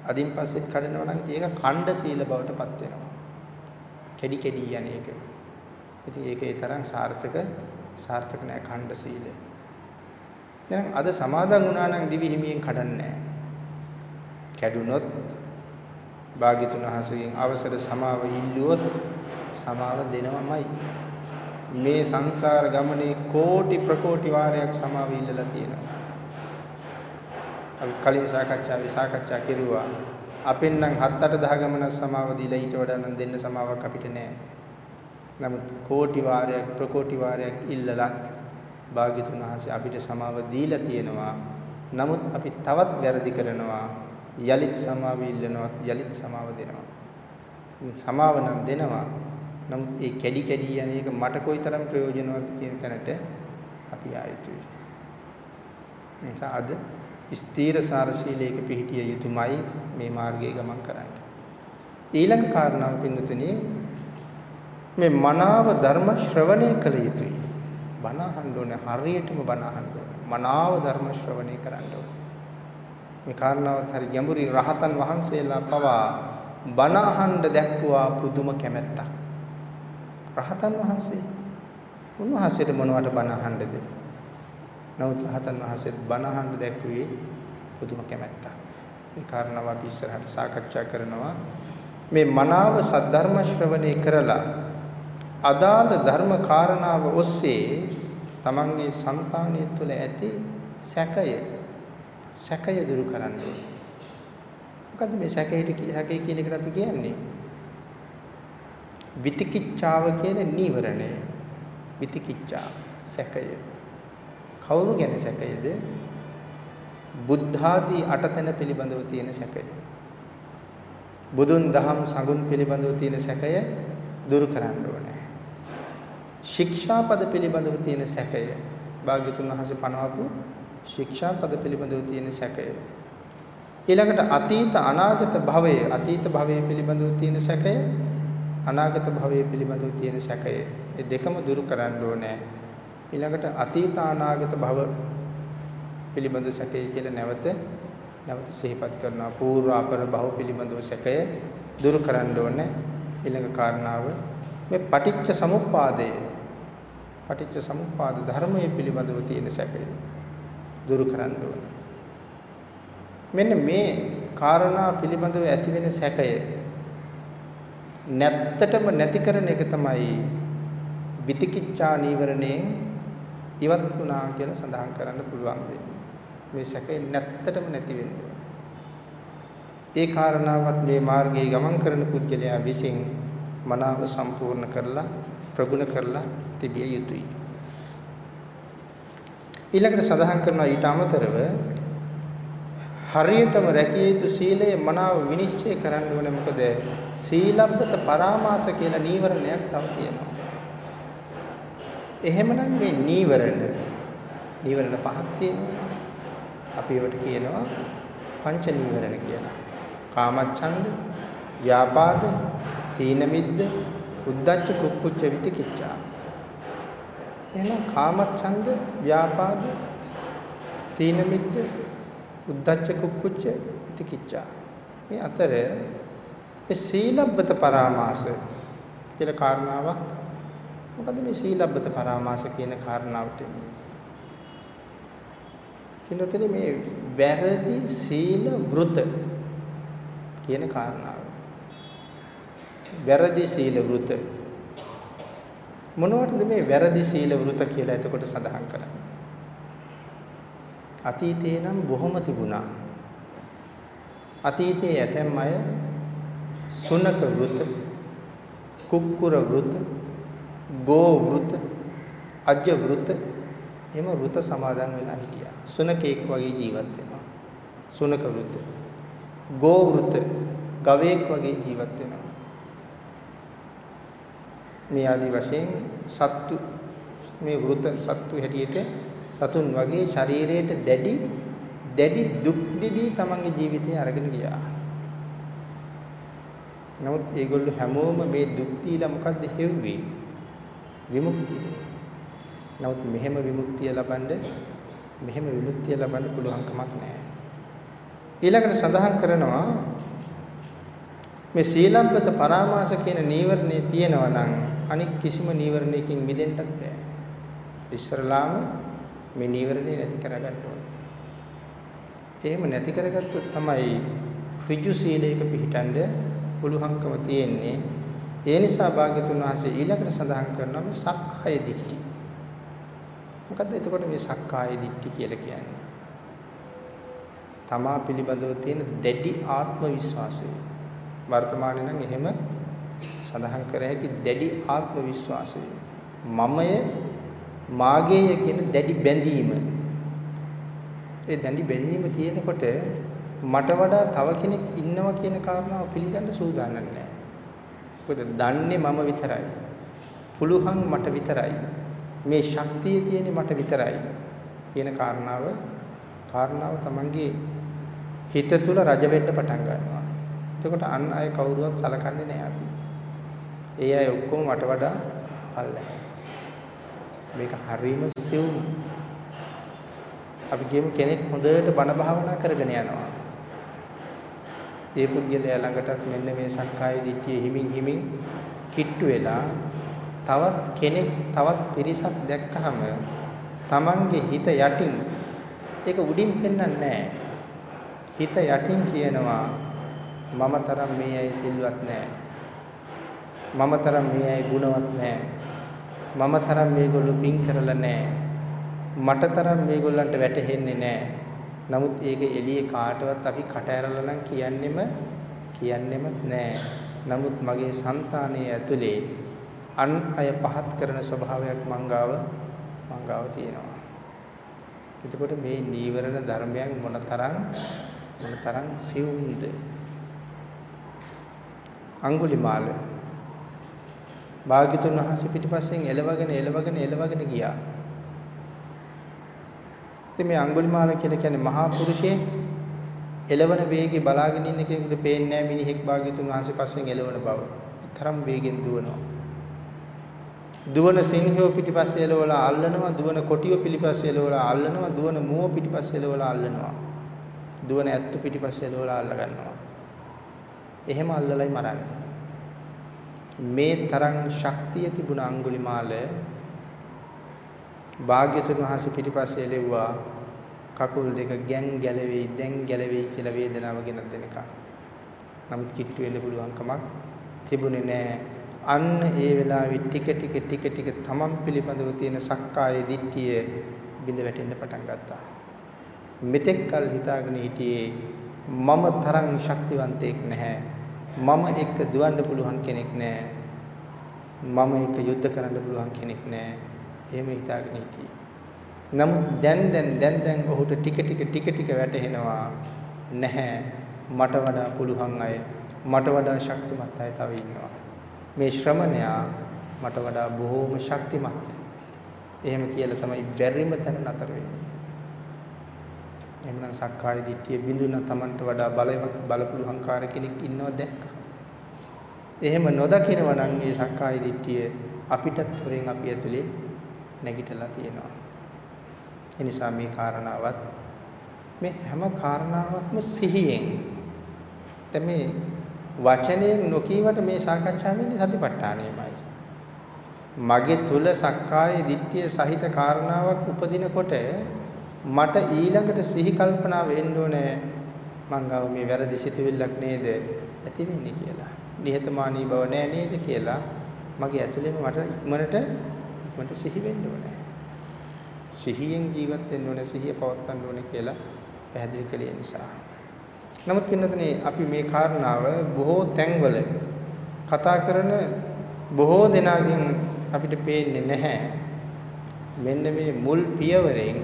අදින් පස්සෙත් කඩනවා නම් ඉතින් ඒක ඛණ්ඩ සීල බවට පත් වෙනවා. කැඩි කැඩි යන එක. ඉතින් ඒකේ තරම් සාර්ථක සාර්ථක නැහැ ඛණ්ඩ සීලය. දැන් අද සමාදන් වුණා නම් දිවි හිමියෙන් කඩන්නේ කැඩුනොත් භාග්‍යතුන් වහන්සේගෙන් අවසර සමාව ඉල්ලුවොත් සමාව දෙනවමයි. මේ සංසාර ගමනේ කෝටි ප්‍රකෝටි වාරයක් සමාව ඉල්ලලා තියෙනවා. අපි කලින් සාකච්ඡාවේ සාකච්ඡා කෙරුවා. අපෙන් නම් 7 8 10 ගමන සමාව දීලා ඊට වඩා නම් දෙන්න සමාවක් අපිට නැහැ. නමුත් කෝටි වාරයක් ප්‍රකෝටි වාරයක් ඉල්ලලත් භාග්‍යතුන් වහන්සේ අපිට සමාව දීලා තියෙනවා. නමුත් අපි තවත් වැරදි කරනවා. යලිත් සමාව ඉල්ලනවා යලිත් සමාව දෙනවා. සමාව නම් දෙනවා. නමුත් ඒ කැඩි කැඩි යන එක මට කොයිතරම් ප්‍රයෝජනවත් කියන තැනට අපි ආයුතුයි. නිසා අද ස්ථීර සාරශීලයක පිහිටිය යුතුමයි මේ මාර්ගයේ ගමන් කරන්න. ඊළඟ කාරණාව පින්නතුනේ මේ මනාව ධර්ම ශ්‍රවණය කළ යුතුයි. බණ අහන්න ඕනේ හරියටම බණ අහන්න ඕනේ. මනාව ධර්ම ශ්‍රවණය කරන්න ඕනේ. මේ කාරණාවත් හරි ගැඹුරි රහතන් වහන්සේලා පවා බණ අහන්න දැක්වුවා පුදුම කැමැත්තක්. රහතන් වහන්සේ උන්වහන්සේට මොනවට බණ අහන්නද? නමුත් රහතන් වහන්සේත් බණ අහන්න දැක්ුවේ පුදුම කැමැත්තක්. මේ කාරණාව අපි ඉස්සරහට සාකච්ඡා කරනවා. මේ මනාව සද්ධර්ම ශ්‍රවණය කරලා අදාළ ධර්ම කාරණාව ඔස්සේ තමන්ගේ సంతානය තුළ ඇති සැකය සැකය දුරු කරන්න මොකද්ද මේ සැකයට සැකය කියන එකට අපි කියන්නේ විතිකිච්ඡාව කියන නීවරණය විතිකිච්ඡාව සැකය කවුරු ගැන සැකයද? බුද්ධාදී අටතන පිළිබඳව තියෙන සැකය. බුදුන් දහම් සඟුන් පිළිබඳව තියෙන සැකය දුරු කරන්න ඕනේ. ශික්ෂාපද පිළිබඳව තියෙන සැකය භාග්‍යතුන් වහන්සේ පනවපු ශික්ෂාපද පිළිබඳව තියෙන සැකය. ඊළඟට අතීත අනාගත භවයේ අතීත භවයේ පිළිබඳව තියෙන සැකය අනාගත භවයේ පිළිබඳව තියෙන සැකය. මේ දෙකම දුරු කරන්න ඕනේ. ඊළඟට අතීත අනාගත භව පිළිබඳ සැකය කියලා නැවත නැවත සිහිපත් කරනවා పూర్ව අපර භව පිළිබඳව සැකය දුරු කරන්න ඕනේ ඊළඟ කාරණාව මේ පටිච්ච සමුප්පාදය පටිච්ච සමුප්පාද ධර්මයේ පිළිබඳව තියෙන සැකය දුරු කරන්න ඕනේ මෙන්න මේ කාරණා පිළිබඳව ඇති වෙන සැකය නැත්තටම නැති කරන එක තමයි විතිකිච්ඡා නීවරණයෙන් ඉවත් වුණා කියලා සඳහන් කරන්න පුළුවන් වෙන්නේ. මේ සැකේ නැත්තටම නැති වෙන්න ඒ කාරණාවත් මේ මාර්ගයේ ගමන් කරන පුද්ගලයා විසින් මනාව සම්පූර්ණ කරලා ප්‍රගුණ කරලා තිබිය යුතුයි. ඊළඟට සඳහන් කරනවා ඊට අමතරව හරියටම රැකිය යුතු සීලය මනාව විනිශ්චය කරන්න ඕනේ මොකද සීලබ්බත පරාමාස කියලා නීවරණයක් තව තියෙනවා. එහෙමනම් මේ නීවරණ නීවරණ පහක් තියෙනවා. අපි ඒවට කියනවා පංච නීවරණ කියලා. කාමච්ඡන්ද, ව්‍යාපාද, තීන මිද්ද, උද්දච්ච කුක්කුච්ච විතිකිච්ඡා. එහෙනම් කාමච්ඡන්ද, ව්‍යාපාද, තීන මිද්ද, උද්දච්ච කුක්කුච්ච විතිකිච්ඡා. මේ අතර මේ සීලබ්බත පරාමාස කියලා කාරණාවක්. මොකද මේ සීලබ්බත පරාමාස කියන කාරණාවට එන්නේ? මේ වැරදි සීල වෘත කියන කාරණාව. වැරදි සීල වෘත. මොනවටද මේ වැරදි සීල වෘත කියලා එතකොට සඳහන් කරන්නේ? අතීතේ නම් බොහොම තිබුණා. අතීතයේ ඇතැම් අය සුනක වෘත කුක්කුර වෘත ගෝ වෘත අජ වෘත එහෙම වෘත සමාදන් වෙලා හිටියා. සුනකෙක් වගේ ජීවත් වෙනවා. සුනක වෘත ගෝ වෘත ගවයෙක් වගේ ජීවත් වෙනවා. මේ ආදි වශයෙන් සත්තු මේ වෘත සත්තු හැටියට සතුන් වගේ ශරීරයට දැඩි දැඩි දුක් දිදී තමන්ගේ ජීවිතය අරගෙන ගියා. නමුත් ඒගොල්ලෝ හැමෝම මේ දුක් දීලා මොකද්ද හෙව්වේ? විමුක්තිය. නමුත් මෙහෙම විමුක්තිය ලබන්න මෙහෙම විමුක්තිය ලබන්න පුළුවන් කමක් නැහැ. ඊළඟට සඳහන් කරනවා මේ සීලබ්බත පරාමාස කියන නීවරණේ තියෙනවා නම් අනික් කිසිම නීවරණයකින් මිදෙන්නත් බෑ. ඉස්සරලාම මේ නීවරණේ නැති කරගන්න ඕනේ. එහෙම නැති කරගත්තොත් තමයි ඍජු සීලයක පිහිටන්න පුළුවන්කම තියෙන්නේ. ඒ නිසා භාග්‍යතුන් වහන්සේ ඊළඟට සඳහන් කරනවා මේ සක්කාය දිට්ඨි. මොකද්ද එතකොට මේ සක්කාය දිට්ඨි කියලා කියන්නේ? තමා පිළිබඳව තියෙන දැඩි ආත්ම විශ්වාසය. වර්තමානයේ නම් එහෙම සඳහන් කර හැකි දැඩි ආත්ම විශ්වාසය. මමය මාගේය කියන දැඩි බැඳීම. ඒ දැඩි බැඳීම තියෙනකොට මට වඩා තව කෙනෙක් ඉන්නවා කියන කාරණාව පිළිගන්න සූදානම් නැහැ. මොකද දන්නේ මම විතරයි. පුළුවන් මට විතරයි. මේ ශක්තිය තියෙන්නේ මට විතරයි. කියන කාරණාව කාරණාව තමන්ගේ හිත තුල රජ වෙන්න පටන් ගන්නවා. එතකොට අන් අය කවුරුවත් සලකන්නේ නැහැ අපි. ඒ අය ඔක්කොම මට වඩා පල්ලෙහා. මේක හරීම සිවුම්. අපි කියමු කෙනෙක් හොඳට බණ භාවනා කරගෙන යනවා. ඒ පුද්ගලයා ළඟටත් මෙන්න මේ සක්කාය දිට්ඨිය හිමින් හිමින් කිට්ටු වෙලා තවත් කෙනෙක් තවත් පිරිසක් දැක්කහම Tamange හිත යටින් ඒක උඩින් පෙන්වන්නේ නැහැ. හිත යටින් කියනවා මම තරම් මේ අය සිල්වත් නැහැ. මම තරම් මේ අය ගුණවත් නැහැ. මම තරම් මේගොල්ලෝ පින් කරලා නැහැ. මට තරම් මේගොල්ලන්ට වැටහෙන්නේ නැහැ. නමුත් ඒක එළියේ කාටවත් අපි කට ඇරලා නම් කියන්නෙම කියන්නෙම නැහැ. නමුත් මගේ సంతානයේ ඇතුලේ අන් අය පහත් කරන ස්වභාවයක් මංගාව මංගාව තියෙනවා. එතකොට මේ නීවරණ ධර්මයන් මොනතරම් මොනතරම් සිවුම්ද? අඟුලිමාල භාග්‍යතුන් වහන්සේ පිටිපස්සෙන් එලවගෙන එලවගෙන එලවගෙන ගියා. ඉතින් මේ අඟුලිමාල කියලා කියන්නේ මහා පුරුෂයෙක් එළවන වේගේ බලාගෙන ඉන්න කෙනෙකුට පේන්නේ නැහැ මිනිහෙක් භාග්‍යතුන් වහන්සේ පස්සෙන් එළවන බව. තරම් වේගෙන් දුවනවා. දුවන සිංහයෝ පිටිපස්සේ එළවලා අල්ලනවා, දුවන කොටියෝ පිටිපස්සේ එළවලා අල්ලනවා, දුවන මුව පිටිපස්සේ එළවලා අල්ලනවා. දුවන ඇත්තු පිටිපස්සේ එළවලා අල්ල ගන්නවා. එහෙම අල්ලලයි මරන්නේ. මේ තරම් ශක්තිය තිබුණ අඟුලිමාල භාග්‍යතුන් වහන්සේ පිටිපස්සේ එළෙව්වා කකුල් දෙක ගැන් ගැලවෙයි දැන් ගැලවෙයි කියලා වේදනාව ගෙන දෙනකම්. නමුත් කිට්ටු වෙන්න පුළුවන් කමක් තිබුණේ නැහැ. අන්න ඒ වෙලාවේ ටික ටික ටික ටික තමන් පිළිබඳව තියෙන සක්කාය දිට්ඨිය බිඳ වැටෙන්න පටන් ගත්තා. මෙතෙක් කල හිතාගෙන හිටියේ මම තරම් ශක්තිවන්තයෙක් නැහැ. මම එක්ක දුවන්න පුළුවන් කෙනෙක් නැහැ. මම එක්ක යුද්ධ කරන්න පුළුවන් කෙනෙක් නැහැ. එහෙම හිතාගෙන හිටියේ. නමුත් දැන් දැන් දැන් දැන් ඔහුට ටික ටික ටික ටික වැටහෙනවා නැහැ මට වඩා පුළුවන් අය මට වඩා ශක්තිමත් අය තව ඉන්නවා. මේ ශ්‍රමණයා මට වඩා බොහෝම ශක්තිමත්. එහෙම කියලා තමයි බැරිම තැන නතර වෙන්නේ. එහෙනම් සක්කාය දිට්ඨිය බිඳුන තමන්ට වඩා බලවත් බලපුලුහංකාර කෙනෙක් ඉන්නව දැක්කා. එහෙම නොදකිනවා නම් ඒ සක්කාය දිට්ඨිය අපිටත් හොරෙන් අපි ඇතුලේ නැගිටලා තියෙනවා. ඒ නිසා මේ කාරණාවත් මේ හැම කාරණාවක්ම සිහියෙන් දැන් මේ වචනයෙන් නොකීවට මේ සාකච්ඡාව වෙන්නේ සතිපට්ඨානෙමයි. මගේ තුල සක්කාය දිට්ඨිය සහිත කාරණාවක් උපදිනකොට මට ඊළඟට සිහි කල්පනා වෙන්න ඕනේ මං ගාව මේ වැරදි සිතුවිල්ලක් නේද ඇති වෙන්නේ කියලා. නිහතමානී බව නෑ නේද කියලා මගේ ඇතුළේම මට ඉක්මනට ඉක්මනට සිහි වෙන්න ඕනේ. සිහියෙන් ජීවත් වෙන්න ඕනේ සිහිය පවත්වන්න ඕනේ කියලා පැහැදිලි කළේ නිසා. නමුත් පින්නතනේ අපි මේ කාරණාව බොහෝ තැන්වල කතා කරන බොහෝ දෙනාගෙන් අපිට පේන්නේ නැහැ. මෙන්න මේ මුල් පියවරෙන්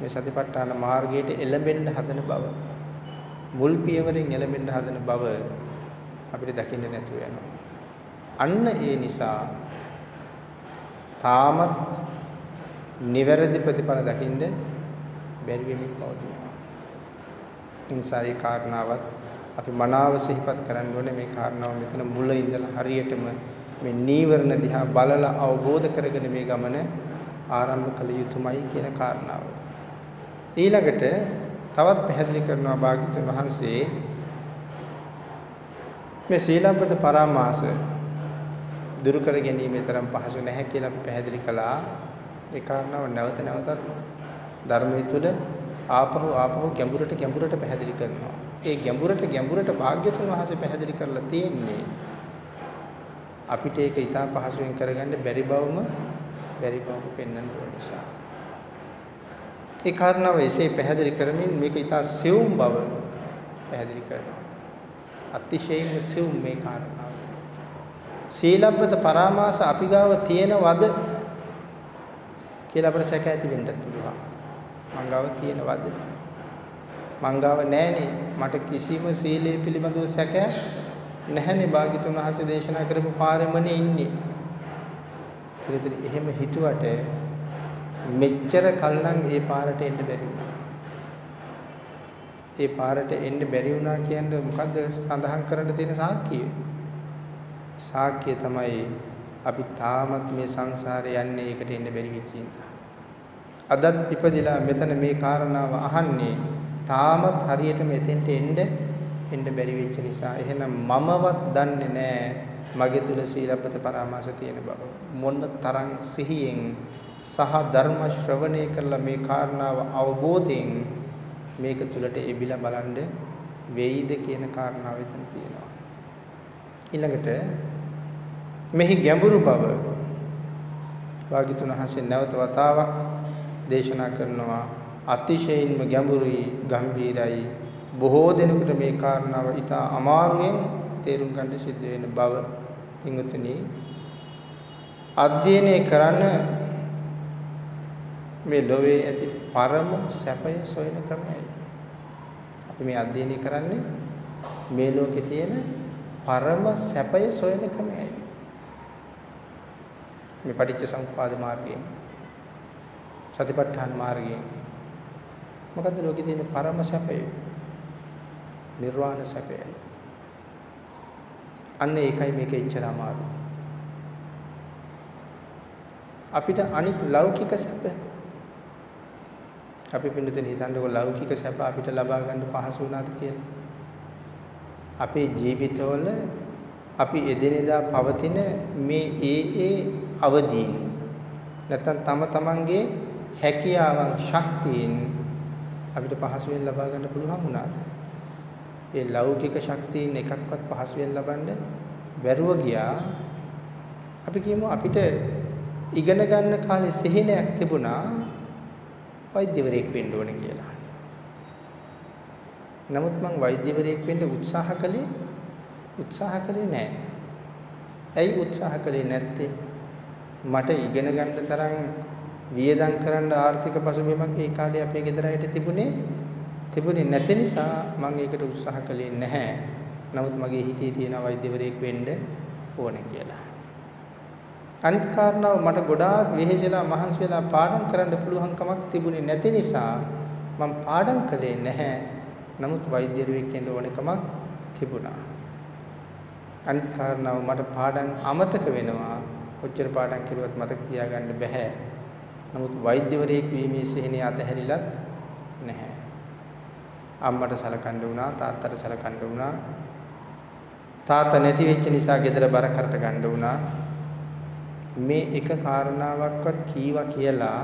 මේ සතිපට්ඨාන මාර්ගයට එළඹෙන්න හදන බව. මුල් පියවරෙන් එළඹෙන්න හදන බව අපිට දකින්න නැතුව යනවා. අන්න ඒ නිසා තාමත් නිවැරදි ප්‍රතිඵල දකින්න බැරි වෙමින් පවතිනවා. ඉන්සා ඒ කාරණාවත් අපි මනාව සිහිපත් කරන්න ඕනේ මේ කාරණාව මෙතන මුල ඉඳලා හරියටම මේ නීවරණ දිහා බලලා අවබෝධ කරගෙන මේ ගමන ආරම්භ කළ යුතුමයි කියන කාරණාව. ඊළඟට තවත් පැහැදිලි කරනවා භාග්‍යතුන් වහන්සේ මේ සීලබ්බත පරාමාස දුරු කර ගැනීම තරම් පහසු නැහැ කියලා අපි පැහැදිලි කළා. ඒ කාරණාව නැවත නැවතත් ධර්මයේ තුල ආපහු ආපහු ගැඹුරට ගැඹුරට පැහැදිලි කරනවා. ඒ ගැඹුරට ගැඹුරට භාග්‍යතුන් වහන්සේ පැහැදිලි කරලා තියෙන්නේ අපිට ඒක ඊටා පහසුවෙන් කරගන්න බැරි බවම බැරි බවම පෙන්වන්න ඕන නිසා. ඒ කාරණාව එසේ පැහැදිලි කරමින් මේක ඊටා සියුම් බව පැහැදිලි කරනවා. අතිශයින්ම සියුම් මේ කාරණාව. සීලබ්බත පරාමාස අපි ගාව තියෙනවද කියලා අපිට සැක ඇති වෙන්නත් පුළුවන්. මංගාව තියෙනවද? මංගාව නැහනේ. මට කිසිම සීලයේ පිළිබඳව සැක නැහැනේ භාග්‍යතුන් වහන්සේ දේශනා කරපු පාරමනේ ඉන්නේ. ඒකට එහෙම හිතුවට මෙච්චර කල්නම් ඒ පාරට එන්න බැරි වුණා. ඒ පාරට එන්න බැරි වුණා කියන්නේ මොකද්ද සඳහන් කරන්න තියෙන සාක්කිය? සාක්කිය තමයි අපි තාමත් මේ සංසාරේ යන්නේ ඒකට එන්න බැරි වෙච්ච ඉඳා. අදත් ඉපදිලා මෙතන මේ කාරණාව අහන්නේ තාමත් හරියට මෙතෙන්ට එන්න එන්න බැරි වෙච්ච නිසා. එහෙනම් මමවත් දන්නේ නැහැ මගේ තුල සීලපත පරාමාස තියෙන බව. මොන තරම් සිහියෙන් සහ ධර්ම ශ්‍රවණය කරලා මේ කාරණාව අවබෝධයෙන් මේක තුලට එබිලා බලන්න වෙයිද කියන කාරණාව එතන තියෙනවා. ඊළඟට මෙහි ගැඹුරු බව වාග්යතුන් හසේ නැවත වතාවක් දේශනා කරනවා. අතිශයින්ම ගැඹුරුයි ගම්භීරයි බොහෝ දෙනෙකුට මේ කාරණාව ඉතා අමාරුවෙන් තේරුම් ගන්න සිද්ධ වෙන බව පින්වතුනි. අධ්‍යයනය කරන්න මේ ලෝවේ ඇති පරම සැපය සොයන ක්‍රමයයි. අපි මේ අධ්‍යයනය කරන්නේ මේ ලෝකේ තියෙන පරම සැපය සොයන ක්‍රමයයි. මේ පටිච්ච සමුප්පාද මාර්ගයෙන් සතිපට්ඨාන මාර්ගයෙන් මොකද්ද ලෝකේ තියෙන පරම සැපය? නිර්වාණ සැපයයි. අන්න ඒකයි මේක ඉච්චර අමාරු. අපිට අනික් ලෞකික සැප අපි පින්නතෙන් හිතන්නකො ලෞකික සැප අපිට ලබා ගන්න පහසු වුණාද කියලා. අපේ ජීවිතවල අපි එදිනෙදා පවතින මේ ඒ ඒ අවදීන් නැත්නම් තම තමන්ගේ හැකියාවන් ශක්තියින් අපිට පහසුවෙන් ලබා ගන්න පුළුවන් වුණාද? ඒ ලෞකික ශක්තියින් එකක්වත් පහසුවෙන් ලබන්න බැරුව ගියා. අපි කියමු අපිට ඉගෙන ගන්න කාලේ සිහිනයක් තිබුණා වෛද්‍යවරයෙක් වෙන්න ඕනේ කියලා. නමුත් මං වෛද්‍යවරයෙක් වෙන්න උත්සාහ කළේ උත්සාහ කළේ නැහැ. ඇයි උත්සාහ කළේ නැත්තේ? මට ඉගෙන ගන්න තරම් වියදම් කරන්න ආර්ථික පසුබිමක් ඒ කාලේ අපේ ගෙදර හිට තිබුණේ තිබුණේ නැති නිසා මම ඒකට උත්සාහ කළේ නැහැ. නමුත් මගේ හිතේ තියෙන වෛද්‍යවරයෙක් වෙන්න ඕනේ කියලා. අනිත් කාරණාව මට ගොඩාක් වෙහෙසලා මහන්සි වෙලා පාඩම් කරන්න පුළුවන් කමක් තිබුණේ නැති නිසා මම පාඩම් කළේ නැහැ. නමුත් වෛද්‍යවරයෙක් වෙන්න ඕනේ කමක් තිබුණා. අනිත් කාරණාව මට පාඩම් අමතක වෙනවා. කොච්චර පාඩම් කරුවත් මතක තියාගන්න බෑ. නමුත් වෛද්‍යවරයෙක් වීමේ සිහිනේ අතහැරිලත් නැහැ. අම්මට සලකන්න වුණා, තාත්තට සලකන්න වුණා. තාත්තා නැති වෙච්ච නිසා ගෙදර බර කරට ගන්න වුණා. මේ එක කාරණාවක්වත් කීවා කියලා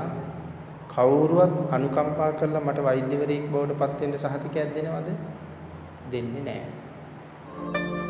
කවුරුවත් අනුකම්පා කරලා මට වෛද්‍යවරයෙක් බවට පත් වෙන්න සහතිකයක් දෙනවද? දෙන්නේ නැහැ.